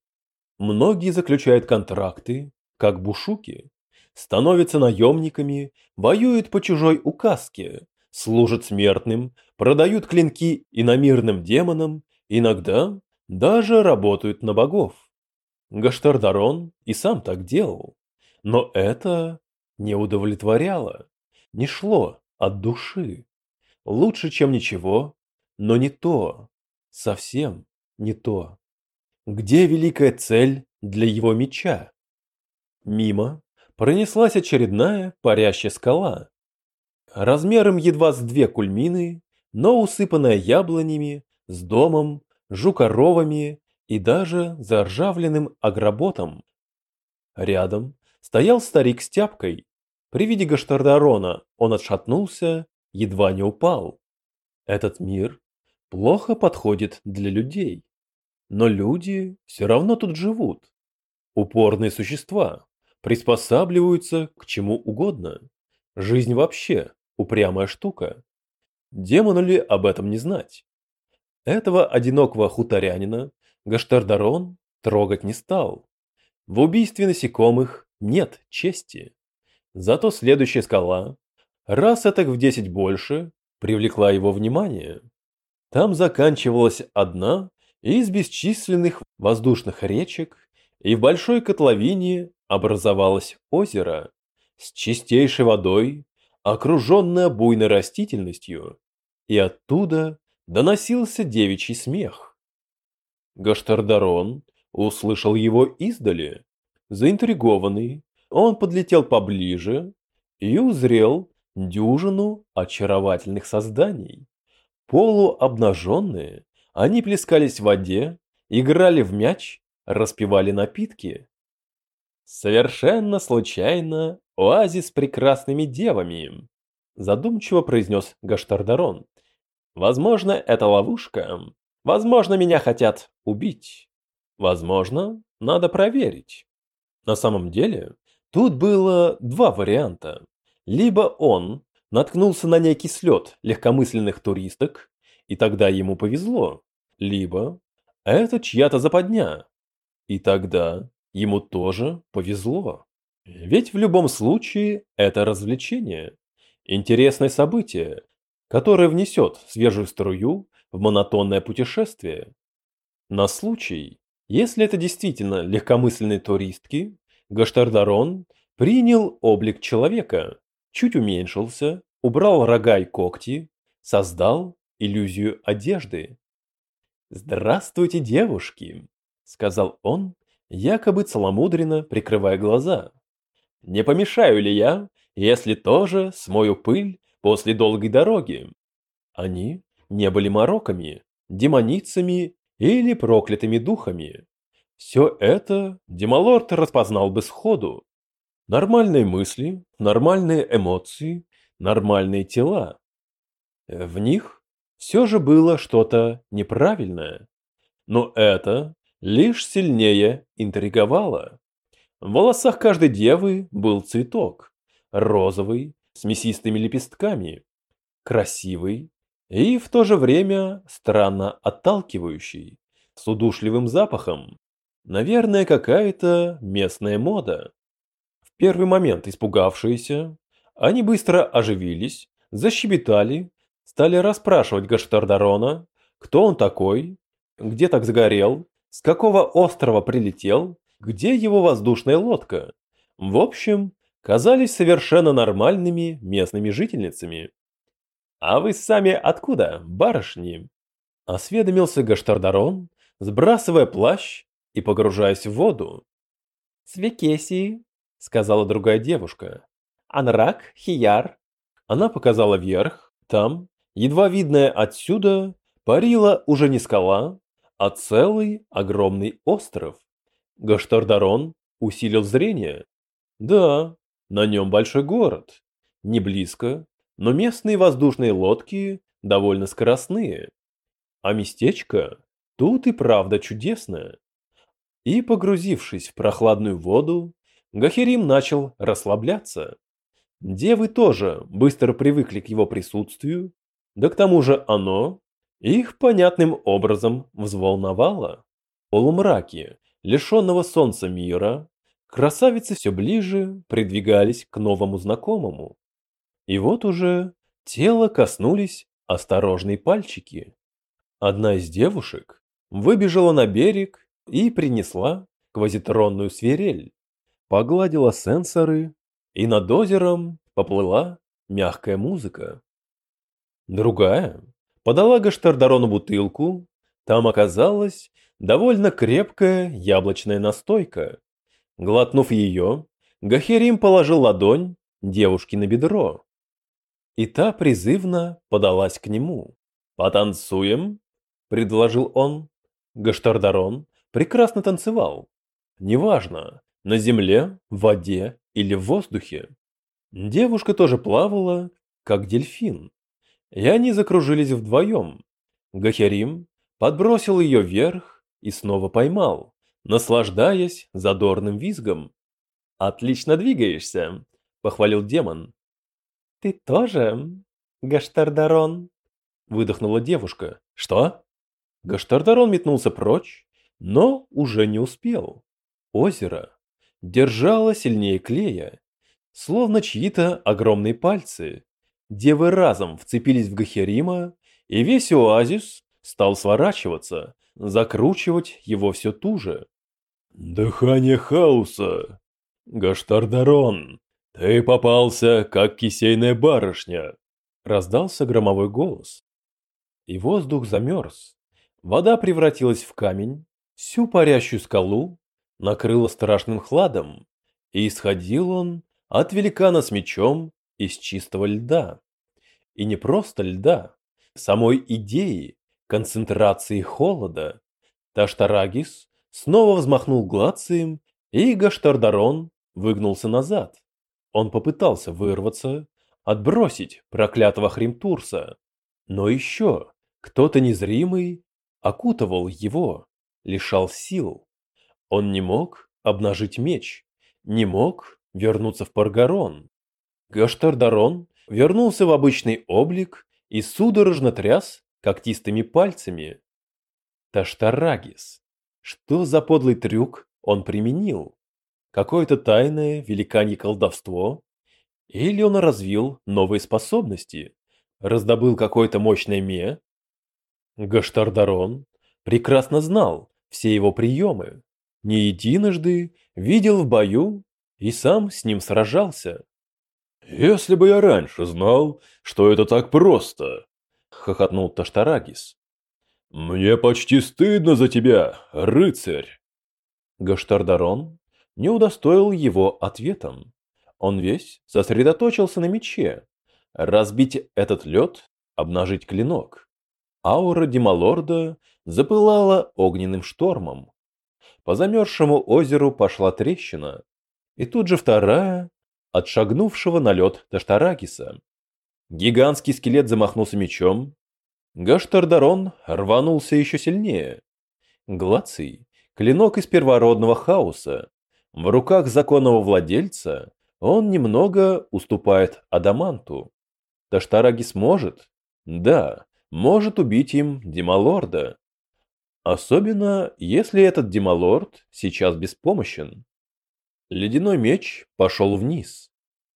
Многие заключают контракты, как бушуки, становятся наемниками, воюют по чужой указке, служат смертным, продают клинки иномирным демонам, иногда даже работают на богов. Гаштардарон и сам так делал. Но это не удовлетворяло, не шло от души. Лучше, чем ничего, но не то, совсем не то. Где великая цель для его меча? Мимо пронеслась очередная парящая скала. Размером едва с две кульмины, но усыпанная яблонями, с домом, жукоровами и даже заржавленным агроботом. Рядом стоял старик с тяпкой. При виде Гаштардарона он отшатнулся, едва не упал. Этот мир плохо подходит для людей. Но люди все равно тут живут. Упорные существа, приспосабливаются к чему угодно. Жизнь вообще упрямая штука. Демону ли об этом не знать? Этого одинокого хуторянина Гаштардарон трогать не стал. В убийстве насекомых нет чести. Зато следующая скала, раз это в десять больше, привлекла его внимание. Там заканчивалась одна из бесчисленных воздушных речек и в большой котловине образовалось озеро с чистейшей водой, окруженное буйной растительностью, и оттуда доносился девичий смех. Гаштардарон услышал его издали. Заинтригованный, он подлетел поближе и узрел дюжину очаровательных созданий. Полуобнаженные, они плескались в воде, играли в мяч, распивали напитки. Совершенно случайно оазис с прекрасными девами, задумчиво произнес Гаштардарон. Возможно, это ловушка. Возможно, меня хотят убить. Возможно, надо проверить. На самом деле, тут было два варианта. Либо он наткнулся на некий слет легкомысленных туристок, и тогда ему повезло, либо это чья-то западня, и тогда ему тоже повезло. Ведь в любом случае это развлечение, интересное событие, которое внесет свежую струю в монотонное путешествие. На случай, если это действительно легкомысленные туристки, Гаштардарон принял облик человека, чуть уменьшился, убрал рога и когти, создал иллюзию одежды. «Здравствуйте, девушки!» — сказал он, якобы целомудренно прикрывая глаза. «Не помешаю ли я, если тоже смою пыль после долгой дороги?» Они не были мороками, демоницами или проклятыми духами. Все это Демалорд распознал бы сходу. Нормальные мысли, нормальные эмоции, нормальные тела. В них все же было что-то неправильное. Но это лишь сильнее интриговало. В волосах каждой девы был цветок. Розовый, с мясистыми лепестками. Красивый, и в то же время странно отталкивающий, с удушливым запахом. Наверное, какая-то местная мода. В первый момент испугавшиеся, они быстро оживились, защебетали, стали расспрашивать Гаштардарона, кто он такой, где так сгорел, с какого острова прилетел, где его воздушная лодка. В общем, казались совершенно нормальными местными жительницами. «А вы сами откуда, барышни?» Осведомился Гаштардарон, сбрасывая плащ и погружаясь в воду. «С Векесии», — сказала другая девушка. «Анрак, Хияр». Она показала вверх, там, едва видная отсюда, парила уже не скала, а целый огромный остров. Гаштардарон усилил зрение. Да, на нем большой город. Не близко, но местные воздушные лодки довольно скоростные. А местечко тут и правда чудесное. И погрузившись в прохладную воду, Гахерим начал расслабляться. Девы тоже быстро привыкли к его присутствию, да к тому же оно их понятным образом взволновало. В полумраке, лишенного солнца мира, красавицы все ближе придвигались к новому знакомому. И вот уже тело коснулись осторожные пальчики. Одна из девушек выбежала на берег и принесла квазитронную свирель, погладила сенсоры, и над озером поплыла мягкая музыка. Другая подала Гаштардарону бутылку, там оказалась довольно крепкая яблочная настойка. Глотнув ее, Гахерим положил ладонь девушке на бедро и та призывно подалась к нему. «Потанцуем?» – предложил он. Гаштардарон прекрасно танцевал. Неважно, на земле, в воде или в воздухе. Девушка тоже плавала, как дельфин. И они закружились вдвоем. Гахерим подбросил ее вверх и снова поймал, наслаждаясь задорным визгом. «Отлично двигаешься», – похвалил демон. «Ты тоже, Гаштардарон?» Выдохнула девушка. «Что?» Гаштардарон метнулся прочь, но уже не успел. Озеро держало сильнее клея, словно чьи-то огромные пальцы. Девы разом вцепились в Гахерима, и весь оазис стал сворачиваться, закручивать его все туже. Дыхание хаоса. Гаштардарон, ты попался, как кисейная барышня. Раздался громовой голос. И воздух замерз. Вода превратилась в камень, всю парящую скалу накрыла страшным хладом, и исходил он от великана с мечом из чистого льда. И не просто льда, самой идеи концентрации холода. Таштарагис снова взмахнул глацием, и Гаштардарон выгнулся назад. Он попытался вырваться, отбросить проклятого Хримтурса. Но еще кто-то незримый окутывал его, лишал сил. Он не мог обнажить меч, не мог вернуться в Паргарон. Гаштардарон вернулся в обычный облик и судорожно тряс когтистыми пальцами. Таштарагис. Что за подлый трюк он применил? Какое-то тайное великанье колдовство? Или он развил новые способности? Раздобыл какое-то мощное ме? Гаштардарон прекрасно знал все его приемы не единожды видел в бою и сам с ним сражался. «Если бы я раньше знал, что это так просто!» — хохотнул Таштарагис. «Мне почти стыдно за тебя, рыцарь!» Гаштардарон не удостоил его ответом. Он весь сосредоточился на мече. Разбить этот лед, обнажить клинок. Аура Дималорда запылала огненным штормом. По замерзшему озеру пошла трещина, и тут же вторая от шагнувшего на лед Таштаракиса. Гигантский скелет замахнулся мечом. Гаштардарон рванулся еще сильнее. Глаций, клинок из первородного хаоса. В руках законного владельца он немного уступает Адаманту. Таштарагис может, да, может убить им Дималорда, Особенно, если этот демалорд сейчас беспомощен. Ледяной меч пошел вниз.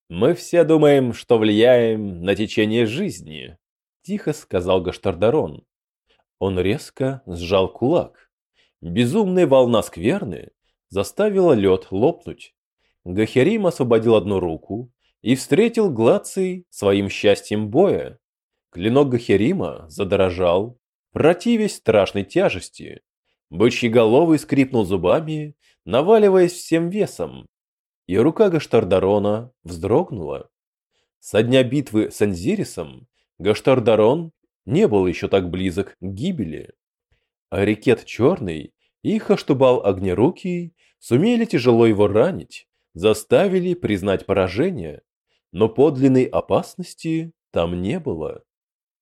«Мы все думаем, что влияем на течение жизни», — тихо сказал Гаштардарон. Он резко сжал кулак. Безумная волна скверны заставила лед лопнуть. Гахерим освободил одну руку и встретил Глаций своим счастьем боя. Клинок Гахерима задрожал, противясь страшной тяжести. Бычьеголовый скрипнул зубами, наваливаясь всем весом, и рука Гаштардарона вздрогнула. Со дня битвы с Анзирисом Гаштардарон не был еще так близок к гибели. А Рикет Черный и Хаштубал Огнерукий сумели тяжело его ранить, заставили признать поражение, но подлинной опасности там не было.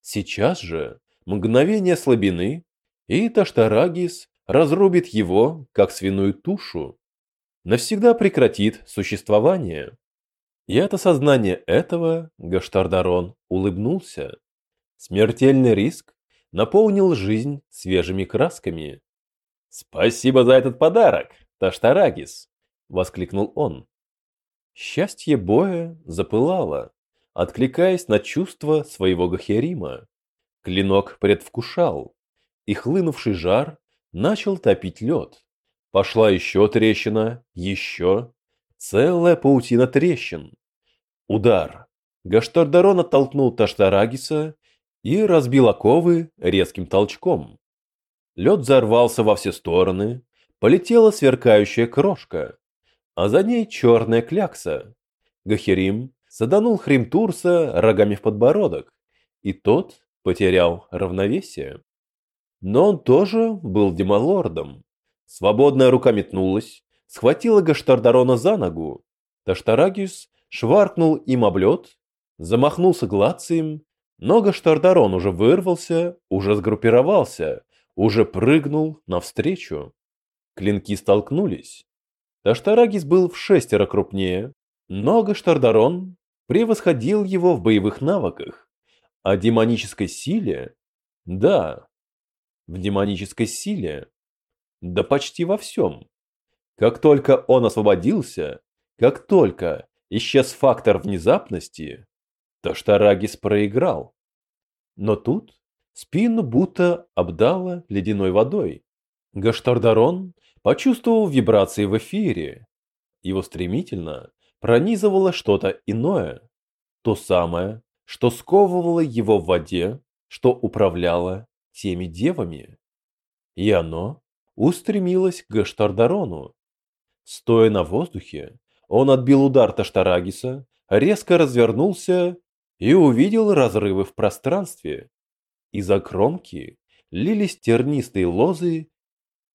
Сейчас же мгновение слабины, и Таштарагис разрубит его, как свиную тушу. Навсегда прекратит существование. И от осознания этого Гаштардарон улыбнулся. Смертельный риск наполнил жизнь свежими красками. «Спасибо за этот подарок, Таштарагис!» — воскликнул он. Счастье боя запылало, откликаясь на чувства своего Гахерима. Клинок предвкушал, и хлынувший жар начал топить лед. Пошла еще трещина, еще. Целая паутина трещин. Удар. Гаштардарон оттолкнул Таштарагиса и разбил оковы резким толчком. Лед взорвался во все стороны, полетела сверкающая крошка, а за ней черная клякса. Гахерим саданул Хримтурса рогами в подбородок, и тот потерял равновесие. Но он тоже был демалордом. Свободная рука метнулась, схватила Гаштардарона за ногу. Таштарагис шваркнул им об лед, замахнулся глацием, но Гаштардарон уже вырвался, уже сгруппировался, уже прыгнул навстречу. Клинки столкнулись. Таштарагис был в шестеро крупнее, но Гаштардарон превосходил его в боевых навыках. О демонической силе? Да. В демонической силе? Да почти во всем. Как только он освободился, как только исчез фактор внезапности, Таштарагис проиграл. Но тут спину будто обдало ледяной водой. Гаштардарон почувствовал вибрации в эфире. Его стремительно пронизывало что-то иное. То самое, что сковывало его в воде, что управляло теми девами. И оно устремилось к Гаштардарону. Стоя на воздухе, он отбил удар Таштарагиса, резко развернулся и увидел разрывы в пространстве. Из-за кромки лились тернистые лозы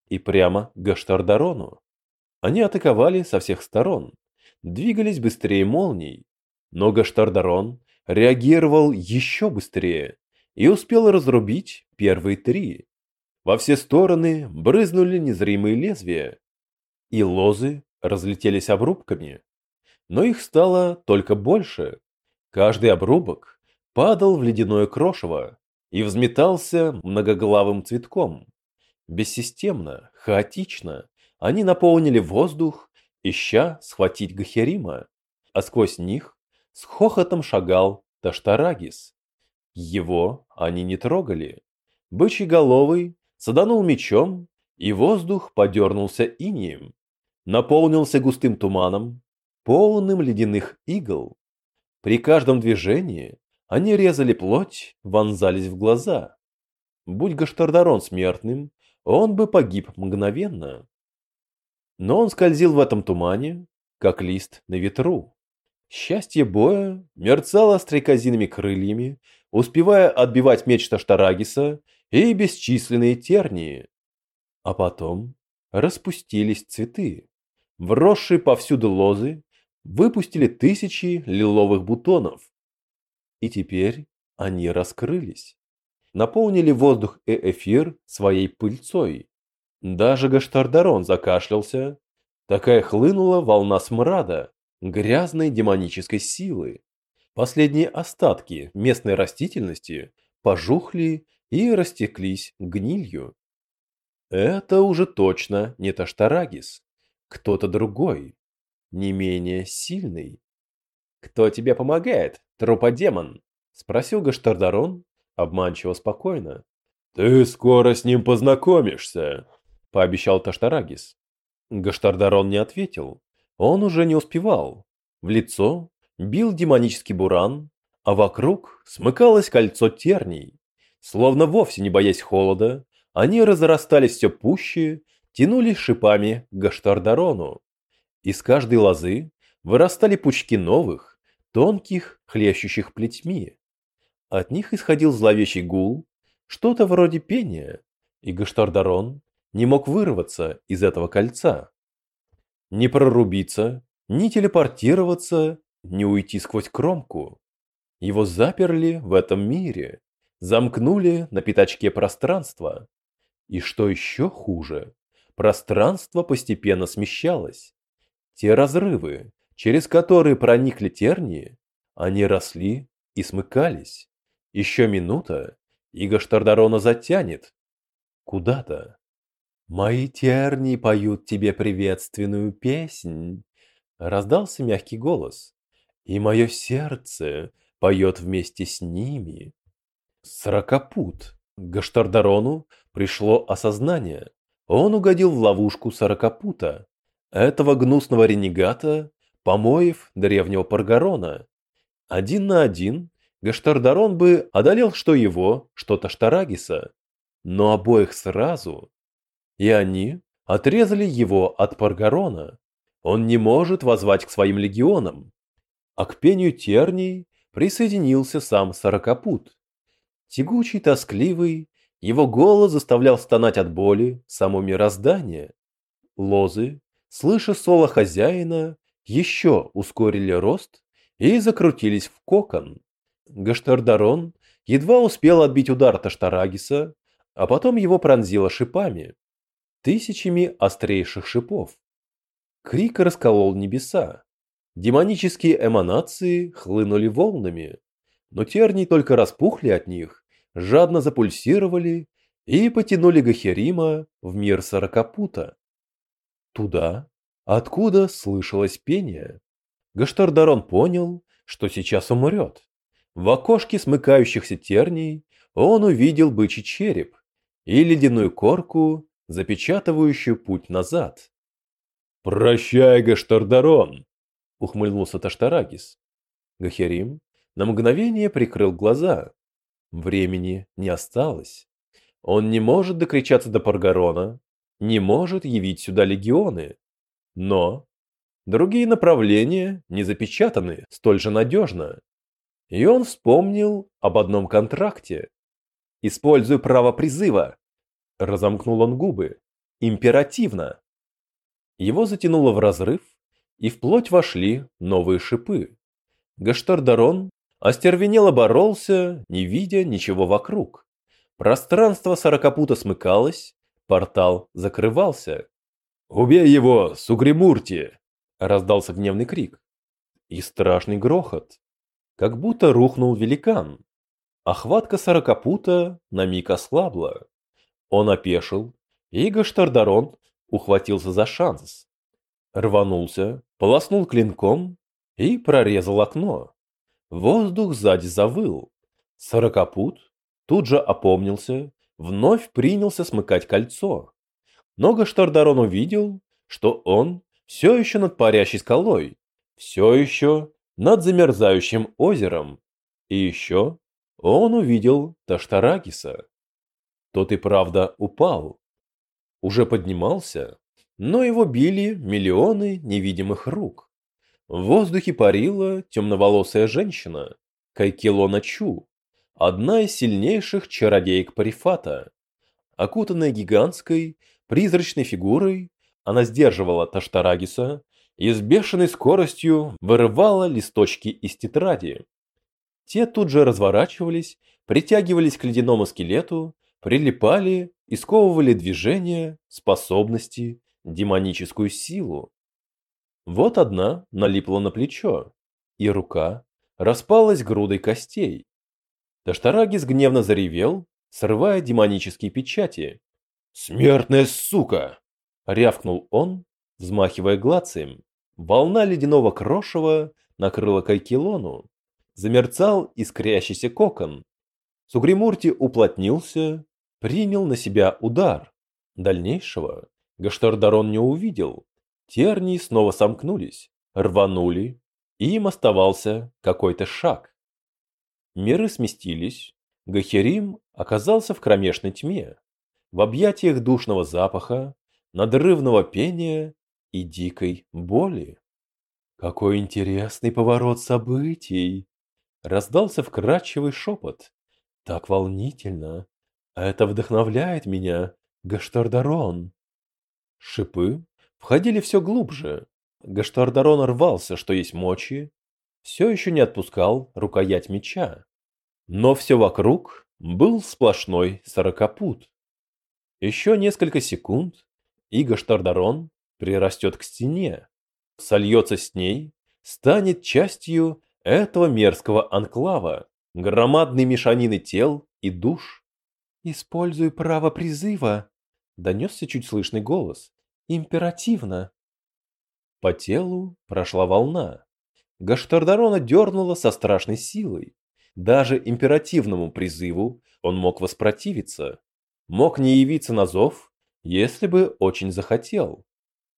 и прямо к Гаштардарону. Они атаковали со всех сторон, двигались быстрее молний, но Гаштардарон реагировал еще быстрее и успел разрубить первые три. Во все стороны брызнули незримые лезвия, и лозы разлетелись обрубками. Но их стало только больше. Каждый обрубок падал в ледяное крошево и взметался многоглавым цветком. Бессистемно, хаотично они наполнили воздух, ища схватить Гахерима, а сквозь них с хохотом шагал Таштарагис. Его они не трогали. Бычий головый саданул мечом, и воздух подернулся инием, наполнился густым туманом, полным ледяных игл. При каждом движении они резали плоть, вонзались в глаза. Будь Гаштардарон смертным, он бы погиб мгновенно. Но он скользил в этом тумане, как лист на ветру. Счастье боя мерцало стрекозиными крыльями, успевая отбивать меч Таштарагиса и бесчисленные тернии. А потом распустились цветы. Вросшие повсюду лозы выпустили тысячи лиловых бутонов. И теперь они раскрылись. Наполнили воздух и эфир своей пыльцой. Даже Гаштардарон закашлялся. Такая хлынула волна смрада, грязной демонической силы. Последние остатки местной растительности пожухли и растеклись гнилью. Это уже точно не Таштарагис, кто-то другой, не менее сильный. «Кто тебе помогает, труподемон?» – спросил Гаштардарон обманчиво спокойно. «Ты скоро с ним познакомишься», – пообещал Таштарагис. Гаштардарон не ответил. Он уже не успевал. В лицо бил демонический буран, а вокруг смыкалось кольцо терний. Словно вовсе не боясь холода, они разрастались все пуще, тянулись шипами к Гаштардарону. Из каждой лозы вырастали пучки новых, тонких, хлещущих плетьми. От них исходил зловещий гул, что-то вроде пения, и Гаштардарон не мог вырваться из этого кольца. Не прорубиться, ни телепортироваться, ни уйти сквозь кромку. Его заперли в этом мире, замкнули на пятачке пространства. И что еще хуже, пространство постепенно смещалось. Те разрывы, через которые проникли тернии, они росли и смыкались. Еще минута, и Гаштардарона затянет. Куда-то. «Мои тернии поют тебе приветственную песнь», — раздался мягкий голос. «И мое сердце поет вместе с ними». Сорокопут. Гаштардарону пришло осознание. Он угодил в ловушку сорокопута. Этого гнусного ренегата, помоев древнего Паргарона. Один на один Гаштардарон бы одолел что его, что Таштарагиса. Но обоих сразу. И они отрезали его от Паргарона. Он не может возвать к своим легионам. А к пению терний присоединился сам Сорокопут. Тягучий, тоскливый, его голос заставлял стонать от боли само мироздание. Лозы, слыша соло хозяина, еще ускорили рост и закрутились в кокон. Гаштардарон едва успел отбить удар Таштарагиса, а потом его пронзило шипами. Тысячами острейших шипов. Крик расколол небеса. Демонические эманации хлынули волнами, но тернии только распухли от них, жадно запульсировали и потянули Гахерима в мир Сорокопута. Туда, откуда слышалось пение. Гаштардарон понял, что сейчас умрет. В окошке смыкающихся терний он увидел бычий череп и ледяную корку запечатывающую путь назад. «Прощай, Гаштардарон!» — ухмыльнулся Таштарагис. Гахерим на мгновение прикрыл глаза. Времени не осталось. Он не может докричаться до Паргарона, не может явить сюда легионы. Но другие направления не запечатаны столь же надежно. И он вспомнил об одном контракте. «Используй право призыва!» Разомкнул он губы. «Императивно!» Его затянуло в разрыв, и вплоть вошли новые шипы. Гаштардарон остервенело боролся, не видя ничего вокруг. Пространство сорокопута смыкалось, портал закрывался. «Убей его, Сугримурти!» – раздался гневный крик. И страшный грохот. Как будто рухнул великан. Охватка сорокопута на миг ослабла. Он опешил, и Гаштардарон ухватился за шанс. Рванулся, полоснул клинком и прорезал окно. Воздух сзади завыл. Сорокопут тут же опомнился, вновь принялся смыкать кольцо. Но Гаштардарон увидел, что он все еще над парящей скалой, все еще над замерзающим озером. И еще он увидел Таштарагиса. Тот и правда упал. Уже поднимался, но его били миллионы невидимых рук. В воздухе парила темноволосая женщина, Кайкелона Чу, одна из сильнейших чародеек Парифата. Окутанная гигантской, призрачной фигурой, она сдерживала Таштарагиса и с бешеной скоростью вырывала листочки из тетради. Те тут же разворачивались, притягивались к ледяному скелету, прилипали и сковывали движения, способности демоническую силу. Вот одна налипла на плечо, и рука распалась грудой костей. Таштарагис гневно заревел, срывая демонические печати. «Смертная сука!» — рявкнул он, взмахивая глацием. Волна ледяного крошева накрыла Кайкелону. Замерцал искрящийся кокон. Сугримурти уплотнился, принял на себя удар. Дальнейшего Гаштардарон не увидел. Тернии снова сомкнулись, рванули, и им оставался какой-то шаг. Миры сместились, Гахерим оказался в кромешной тьме, в объятиях душного запаха, надрывного пения и дикой боли. Какой интересный поворот событий! Раздался вкрадчивый шепот. Так волнительно. Это вдохновляет меня, Гаштардарон. Шипы входили все глубже. Гаштардарон рвался, что есть мочи, все еще не отпускал рукоять меча. Но все вокруг был сплошной сорокопут. Еще несколько секунд, и Гаштардарон прирастет к стене, сольется с ней, станет частью этого мерзкого анклава, громадной мешанины тел и душ. «Используй право призыва», донесся чуть слышный голос. Императивно. По телу прошла волна. Гаштардарона дернула со страшной силой. Даже императивному призыву он мог воспротивиться. Мог не явиться на зов, если бы очень захотел.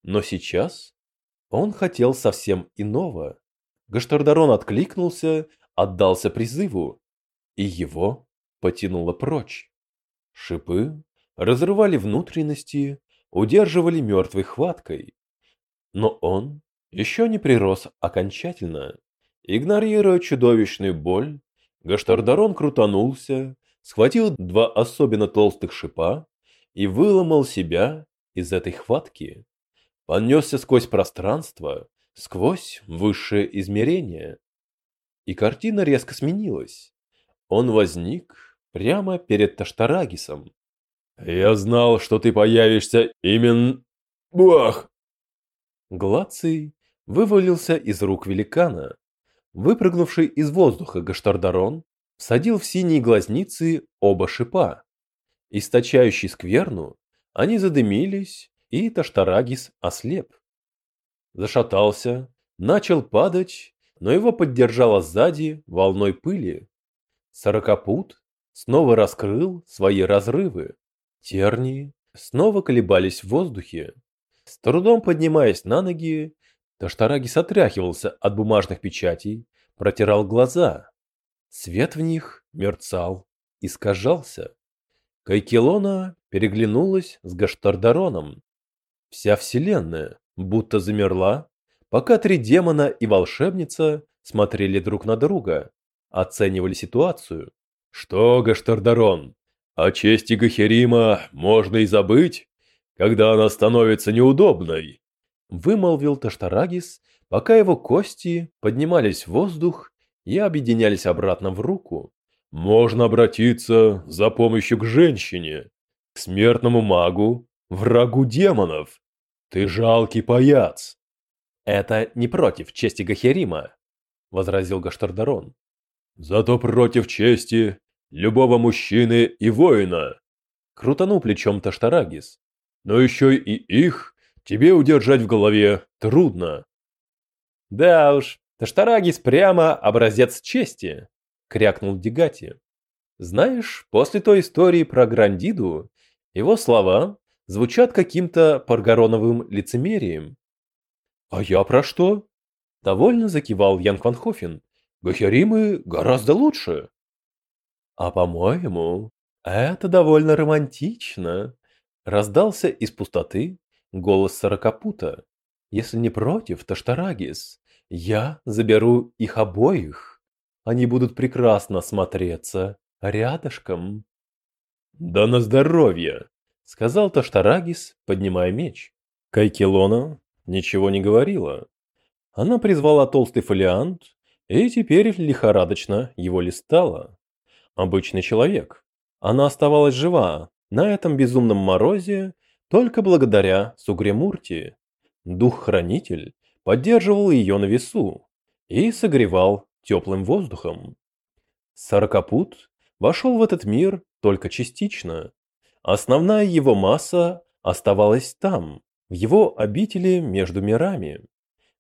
Но сейчас он хотел совсем иного. Гаштардарон откликнулся, отдался призыву, и его потянуло прочь. Шипы разрывали внутренности, удерживали мертвой хваткой. Но он еще не прирос окончательно. Игнорируя чудовищную боль, Гаштардарон крутанулся, схватил два особенно толстых шипа и выломал себя из этой хватки. Понесся сквозь пространство, сквозь высшее измерение. И картина резко сменилась. Он возник прямо перед Таштарагисом, «Я знал, что ты появишься именно... Бах!» Глаций вывалился из рук великана. Выпрыгнувший из воздуха Гаштардарон всадил в синие глазницы оба шипа. Источающий скверну, они задымились, и Таштарагис ослеп. Зашатался, начал падать, но его поддержала сзади волной пыли. Сорокопут снова раскрыл свои разрывы. Тернии снова колебались в воздухе. С трудом поднимаясь на ноги, Таштарагис отряхивался от бумажных печатей, протирал глаза. Свет в них мерцал, искажался. Кайкелона переглянулась с Гаштардароном. Вся вселенная будто замерла, пока три демона и волшебница смотрели друг на друга, оценивали ситуацию. «Что, Гаштардарон, о чести Гахерима можно и забыть, когда она становится неудобной?» Вымолвил Таштарагис, пока его кости поднимались в воздух и объединялись обратно в руку. «Можно обратиться за помощью к женщине, к смертному магу, врагу демонов. Ты жалкий паяц!» «Это не против чести Гахерима», — возразил Гаштардарон. «Зато против чести любого мужчины и воина!» Крутанул плечом Таштарагис. «Но еще и их тебе удержать в голове трудно». «Да уж, Таштарагис прямо образец чести», — крякнул Дигати. «Знаешь, после той истории про Грандиду, его слова звучат каким-то паргароновым лицемерием. «А я про что?» – довольно закивал Ян Кванхофен. «Гахеримы гораздо лучше». «А по-моему, это довольно романтично», – раздался из пустоты голос Сорокопута. «Если не против, Таштарагис, я заберу их обоих. Они будут прекрасно смотреться рядышком». «Да на здоровье!» — сказал Таштарагис, поднимая меч. Кайкелона ничего не говорила. Она призвала толстый фолиант и теперь лихорадочно его листала. Обычный человек. Она оставалась жива на этом безумном морозе только благодаря Сугремурти. Дух-хранитель поддерживал ее на весу и согревал теплым воздухом. Сорокопут вошел в этот мир только частично. Основная его масса оставалась там, в его обители между мирами.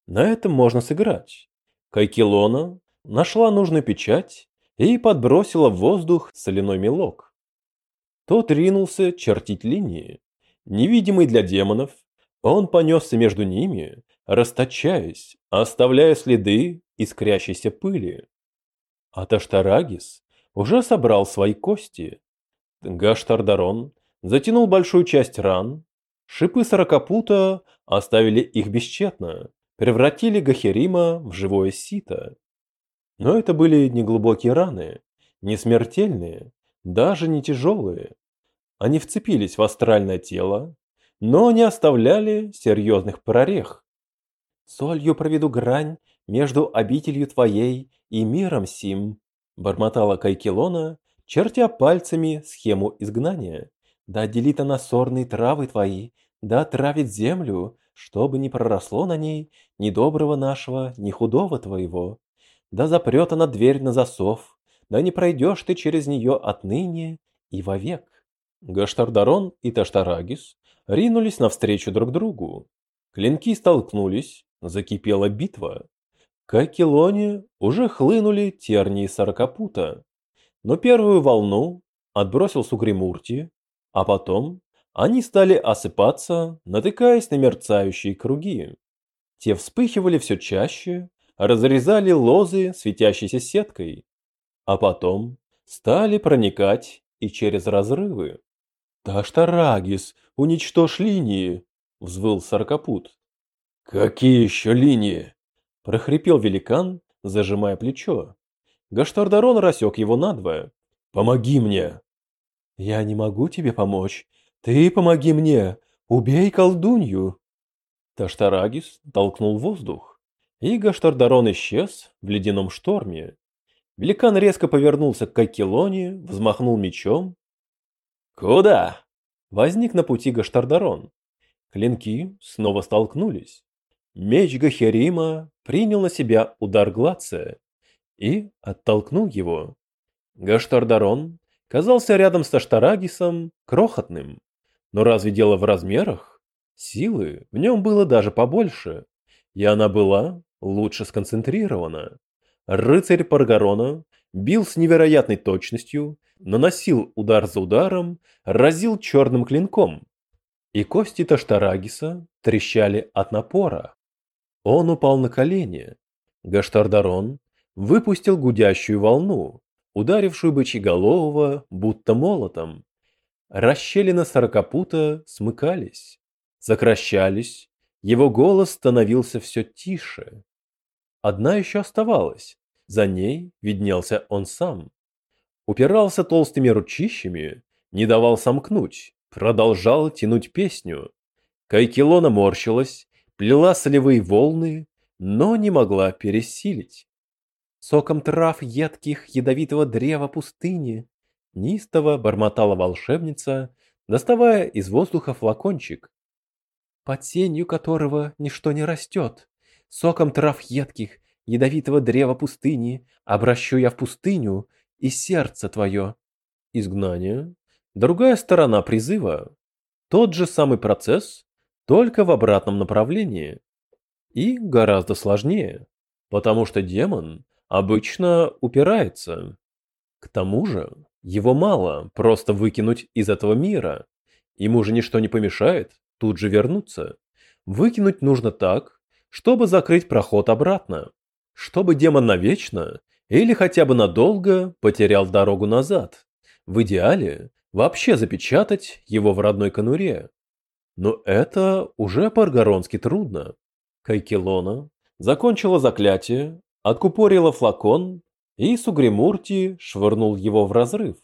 На этом можно сыграть. Кайкелона нашла нужную печать и подбросила в воздух соляной мелок. Тот ринулся чертить линии. Невидимый для демонов, он понесся между ними, расточаясь, оставляя следы искрящейся пыли. А Таштарагис уже собрал свои кости. Гаштардарон затянул большую часть ран, Шипы сорокопута оставили их бесчетно, превратили Гахерима в живое сито. Но это были не глубокие раны, не смертельные, даже не тяжелые. Они вцепились в астральное тело, но не оставляли серьезных прорех. «Солью проведу грань между обителью твоей и миром сим», бормотала Кайкелона, чертя пальцами схему изгнания. Да отделит она сорные травы твои, да отравит землю, чтобы не проросло на ней ни доброго нашего, ни худого твоего. Да запрет она дверь на засов, да не пройдешь ты через нее отныне и вовек. Гаштардарон и Таштарагис ринулись навстречу друг другу. Клинки столкнулись, закипела битва. К Акелоне уже хлынули тернии сорокопута. Но первую волну отбросил Сугримурти, а потом они стали осыпаться, натыкаясь на мерцающие круги. Те вспыхивали все чаще, разрезали лозы светящейся сеткой, а потом стали проникать и через разрывы. «Таштарагис, уничтожь линии!» — взвыл Саркопут. «Какие еще линии?» — прохрипел великан, зажимая плечо. Гаштардарон рассек его надвое. «Помоги мне!» «Я не могу тебе помочь. Ты помоги мне. Убей колдунью!» Таштарагис толкнул воздух, и Гаштардарон исчез в ледяном шторме. Великан резко повернулся к Кайкелоне, взмахнул мечом. «Куда?» Возник на пути Гаштардарон. Клинки снова столкнулись. Меч Гахерима принял на себя удар Глация и оттолкнул его. Гаштардарон казался рядом с Таштарагисом крохотным. Но разве дело в размерах? Силы в нем было даже побольше, и она была лучше сконцентрирована. Рыцарь Паргарона бил с невероятной точностью, наносил удар за ударом, разил черным клинком, и кости Таштарагиса трещали от напора. Он упал на колени. Гаштардарон выпустил гудящую волну, ударившую бычьеголового будто молотом. Расщелины сорокопута смыкались, сокращались, его голос становился все тише. Одна еще оставалась, за ней виднелся он сам. Упирался толстыми ручищами, не давал сомкнуть, продолжал тянуть песню. Кайкилона морщилась, плела солевые волны, но не могла пересилить. Соком трав едких ядовитого древа пустыни Нистово бормотала волшебница, доставая из воздуха флакончик, под сенью которого ничто не растет. Соком трав едких, ядовитого древа пустыни, обращу я в пустыню и сердце твое. Изгнание. Другая сторона призыва. Тот же самый процесс, только в обратном направлении. И гораздо сложнее, потому что демон обычно упирается. К тому же, его мало просто выкинуть из этого мира. Ему же ничто не помешает тут же вернуться. Выкинуть нужно так, чтобы закрыть проход обратно. Чтобы демон навечно или хотя бы надолго потерял дорогу назад. В идеале вообще запечатать его в родной конуре. Но это уже по-аргоронски трудно. Кайкелона закончила заклятие, откупорила флакон и Сугримурти швырнул его в разрыв.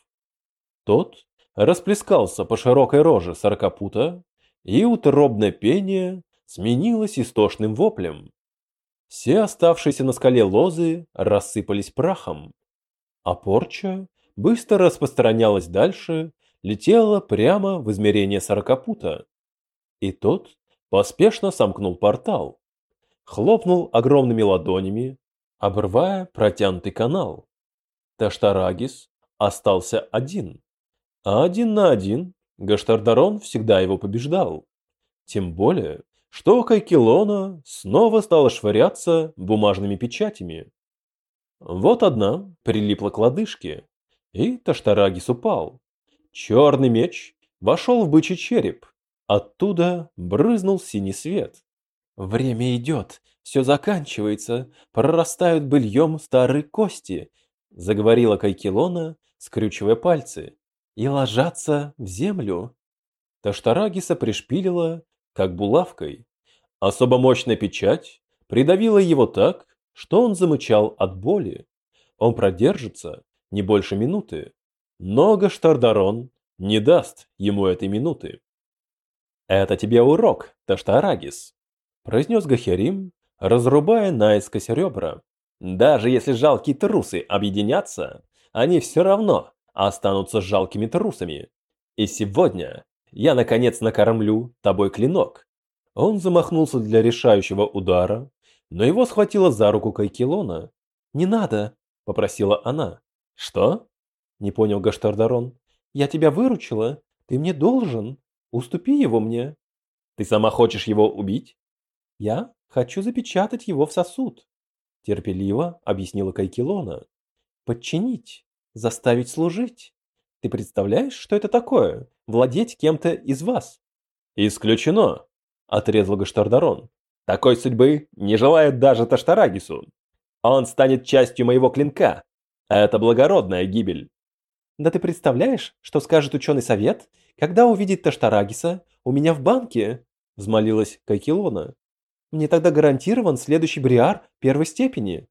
Тот расплескался по широкой роже сорокопута, и утробное пение сменилось истошным воплем. Все оставшиеся на скале лозы рассыпались прахом, а порча быстро распространялась дальше, летела прямо в измерение сорокопута. И тот поспешно сомкнул портал, хлопнул огромными ладонями, обрывая протянутый канал. Таштарагис остался один. А один на один Гаштардарон всегда его побеждал. Тем более, что Кайкилона снова стала швыряться бумажными печатями. Вот одна прилипла к лодыжке, и Таштарагис упал. Черный меч вошел в бычий череп. Оттуда брызнул синий свет. Время идет, все заканчивается, прорастают быльем старые кости, заговорила Кайкилона, скрючивая пальцы, и ложатся в землю. Таштарагиса пришпилила, как булавкой. Особо мощная печать придавила его так, что он замычал от боли. Он продержится не больше минуты, но Гаштардарон не даст ему этой минуты. «Это тебе урок, Таштарагис», произнес Гахерим, разрубая наискось ребра. Даже если жалкие трусы объединятся, они все равно останутся жалкими трусами. И сегодня я наконец накормлю тобой клинок. Он замахнулся для решающего удара, но его схватила за руку Кайкилона. «Не надо», — попросила она. «Что?» — не понял Гаштардарон. «Я тебя выручила. Ты мне должен. Уступи его мне». «Ты сама хочешь его убить?» Я хочу запечатать его в сосуд, терпеливо объяснила Кайкилона. Подчинить, заставить служить. Ты представляешь, что это такое? Владеть кем-то из вас? Исключено, отрезал Гаштардарон. Такой судьбы не желает даже Таштарагису. Он станет частью моего клинка. Это благородная гибель. Да ты представляешь, что скажет ученый совет, когда увидит Таштарагиса у меня в банке? Взмолилась Кайкилона. Мне тогда гарантирован следующий бриар первой степени.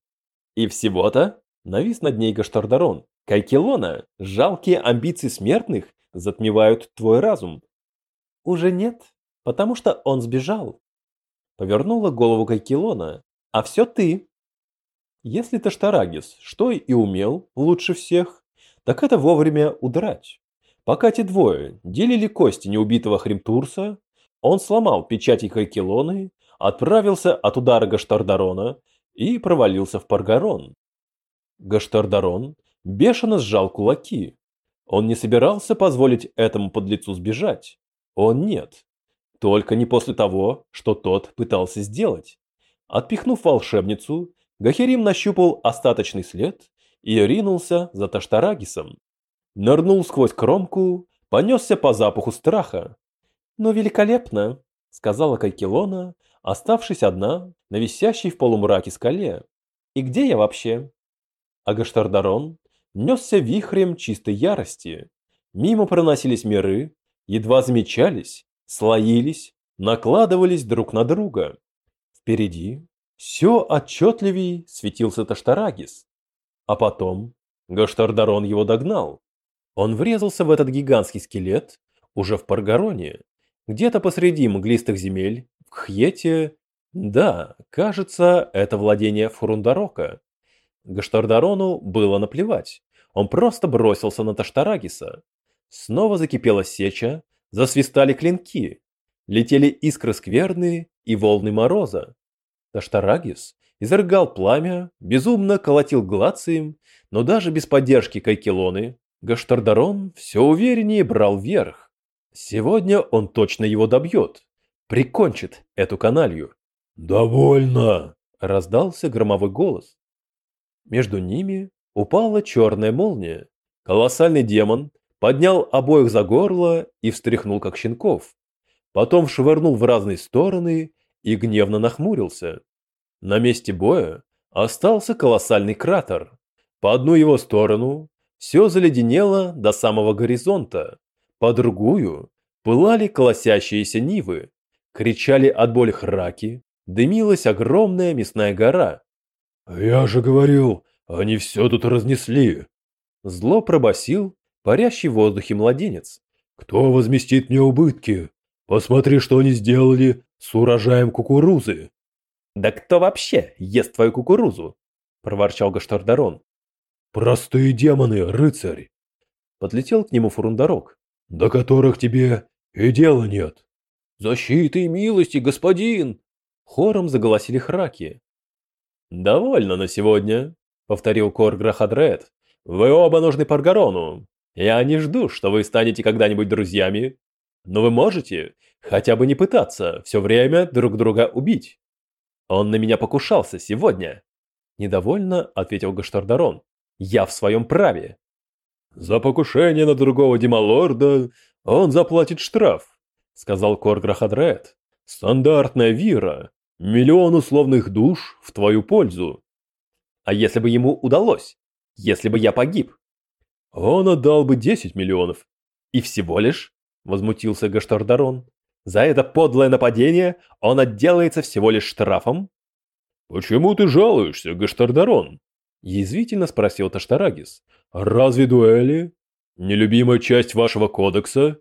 И всего-то навис над ней Гаштардарон. Кайкелона, жалкие амбиции смертных затмевают твой разум. Уже нет, потому что он сбежал. Повернула голову Кайкелона. А все ты. Если Таштарагис что и умел лучше всех, так это вовремя удрать. Пока те двое делили кости неубитого Хримтурса, он сломал печати Кайкелоны отправился от удара Гаштардарона и провалился в Паргарон. Гаштардарон бешено сжал кулаки. Он не собирался позволить этому подлецу сбежать. Он нет. Только не после того, что тот пытался сделать. Отпихнув волшебницу, Гахерим нащупал остаточный след и ринулся за Таштарагисом. Нырнул сквозь кромку, понесся по запаху страха. «Ну, великолепно!» — сказала Кайкелона, оставшись одна на висящей в полумраке скале. «И где я вообще?» Агаштардарон несся вихрем чистой ярости. Мимо проносились миры, едва замечались, слоились, накладывались друг на друга. Впереди все отчетливей светился Таштарагис. А потом Гаштардарон его догнал. Он врезался в этот гигантский скелет уже в Паргароне, где-то посреди мглистых земель, в Хьете. Да, кажется, это владение Фурундарока. Гаштардарону было наплевать. Он просто бросился на Таштарагиса. Снова закипела сеча, засвистали клинки. Летели искры скверные и волны мороза. Таштарагис изрыгал пламя, безумно колотил глацием, но даже без поддержки Кайкелоны Гаштардарон все увереннее брал верх. Сегодня он точно его добьет, прикончит эту каналью. «Довольно!» – раздался громовой голос. Между ними упала черная молния. Колоссальный демон поднял обоих за горло и встряхнул как щенков. Потом швырнул в разные стороны и гневно нахмурился. На месте боя остался колоссальный кратер. По одну его сторону все заледенело до самого горизонта, по другую пылали колосящиеся нивы, кричали от боли храки, дымилась огромная мясная гора. «Я же говорил, они все тут разнесли!» Зло пробасил парящий в воздухе младенец. «Кто возместит мне убытки? Посмотри, что они сделали с урожаем кукурузы!» «Да кто вообще ест твою кукурузу?» – проворчал Гаштардарон. «Простые демоны, рыцарь!» Подлетел к нему Фурундарок. «До которых тебе и дела нет!» «Защиты и милости, господин!» Хором заголосили храки. «Довольно на сегодня», — повторил Кор Грахадред. «Вы оба нужны Паргарону. Я не жду, что вы станете когда-нибудь друзьями, но вы можете хотя бы не пытаться все время друг друга убить. Он на меня покушался сегодня». Недовольно ответил Гаштардарон. «Я в своем праве». «За покушение на другого демалорда он заплатит штраф», — сказал Кор Грахадред. «Стандартная вира, Миллион условных душ в твою пользу. А если бы ему удалось? Если бы я погиб? Он отдал бы 10 миллионов. И всего лишь? Возмутился Гаштардарон. За это подлое нападение он отделается всего лишь штрафом? Почему ты жалуешься, Гаштардарон? Язвительно спросил Таштарагис. Разве дуэли? Нелюбимая часть вашего кодекса?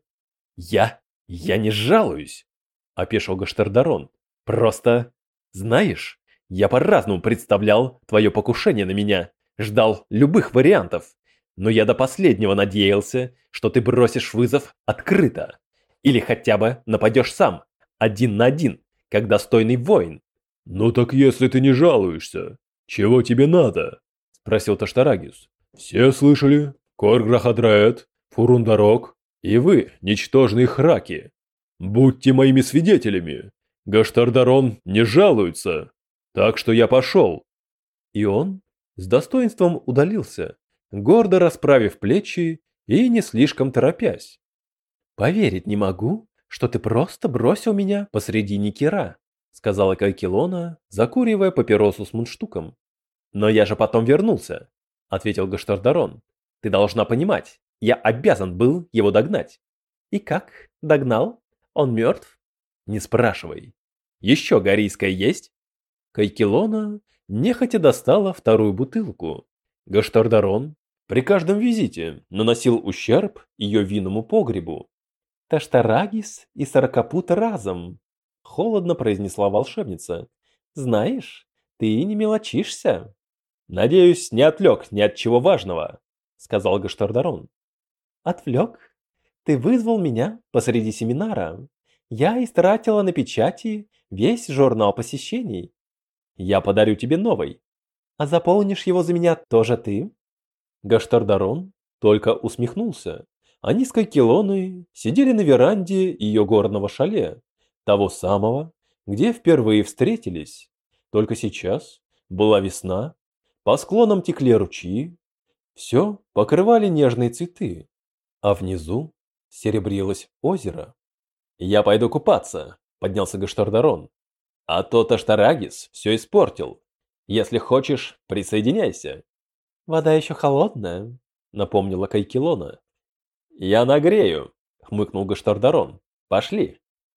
Я? Я не жалуюсь, опешил Гаштардарон. Просто, знаешь, я по-разному представлял твое покушение на меня, ждал любых вариантов, но я до последнего надеялся, что ты бросишь вызов открыто. Или хотя бы нападешь сам, один на один, как достойный воин. «Ну так если ты не жалуешься, чего тебе надо?» – спросил Таштарагис. «Все слышали? Корграхадрает, Фурундарок и вы, ничтожные храки. Будьте моими свидетелями, Гаштардарон не жалуется, так что я пошел. И он с достоинством удалился, гордо расправив плечи и не слишком торопясь. «Поверить не могу, что ты просто бросил меня посреди Никера», сказала Кайкелона, закуривая папиросу с мундштуком. «Но я же потом вернулся», ответил Гаштардарон. «Ты должна понимать, я обязан был его догнать». «И как? Догнал? Он мертв?» «Не спрашивай. Еще горийская есть?» Кайкелона нехотя достала вторую бутылку. Гаштардарон при каждом визите наносил ущерб ее винному погребу. «Таштарагис и Сорокопут разом», — холодно произнесла волшебница. «Знаешь, ты не мелочишься». «Надеюсь, не отвлек ни от чего важного», — сказал Гаштардарон. «Отвлек? Ты вызвал меня посреди семинара. Я истратила на печати весь журнал посещений. Я подарю тебе новый. А заполнишь его за меня тоже ты? Гаштардарон только усмехнулся. Они с Кайкелоной сидели на веранде ее горного шале, того самого, где впервые встретились. Только сейчас была весна, по склонам текли ручьи, все покрывали нежные цветы, а внизу серебрилось озеро. Я пойду купаться, поднялся Гаштардарон. А то Таштарагис все испортил. Если хочешь, присоединяйся. Вода еще холодная, напомнила Кайкилона. Я нагрею, хмыкнул Гаштардарон. Пошли.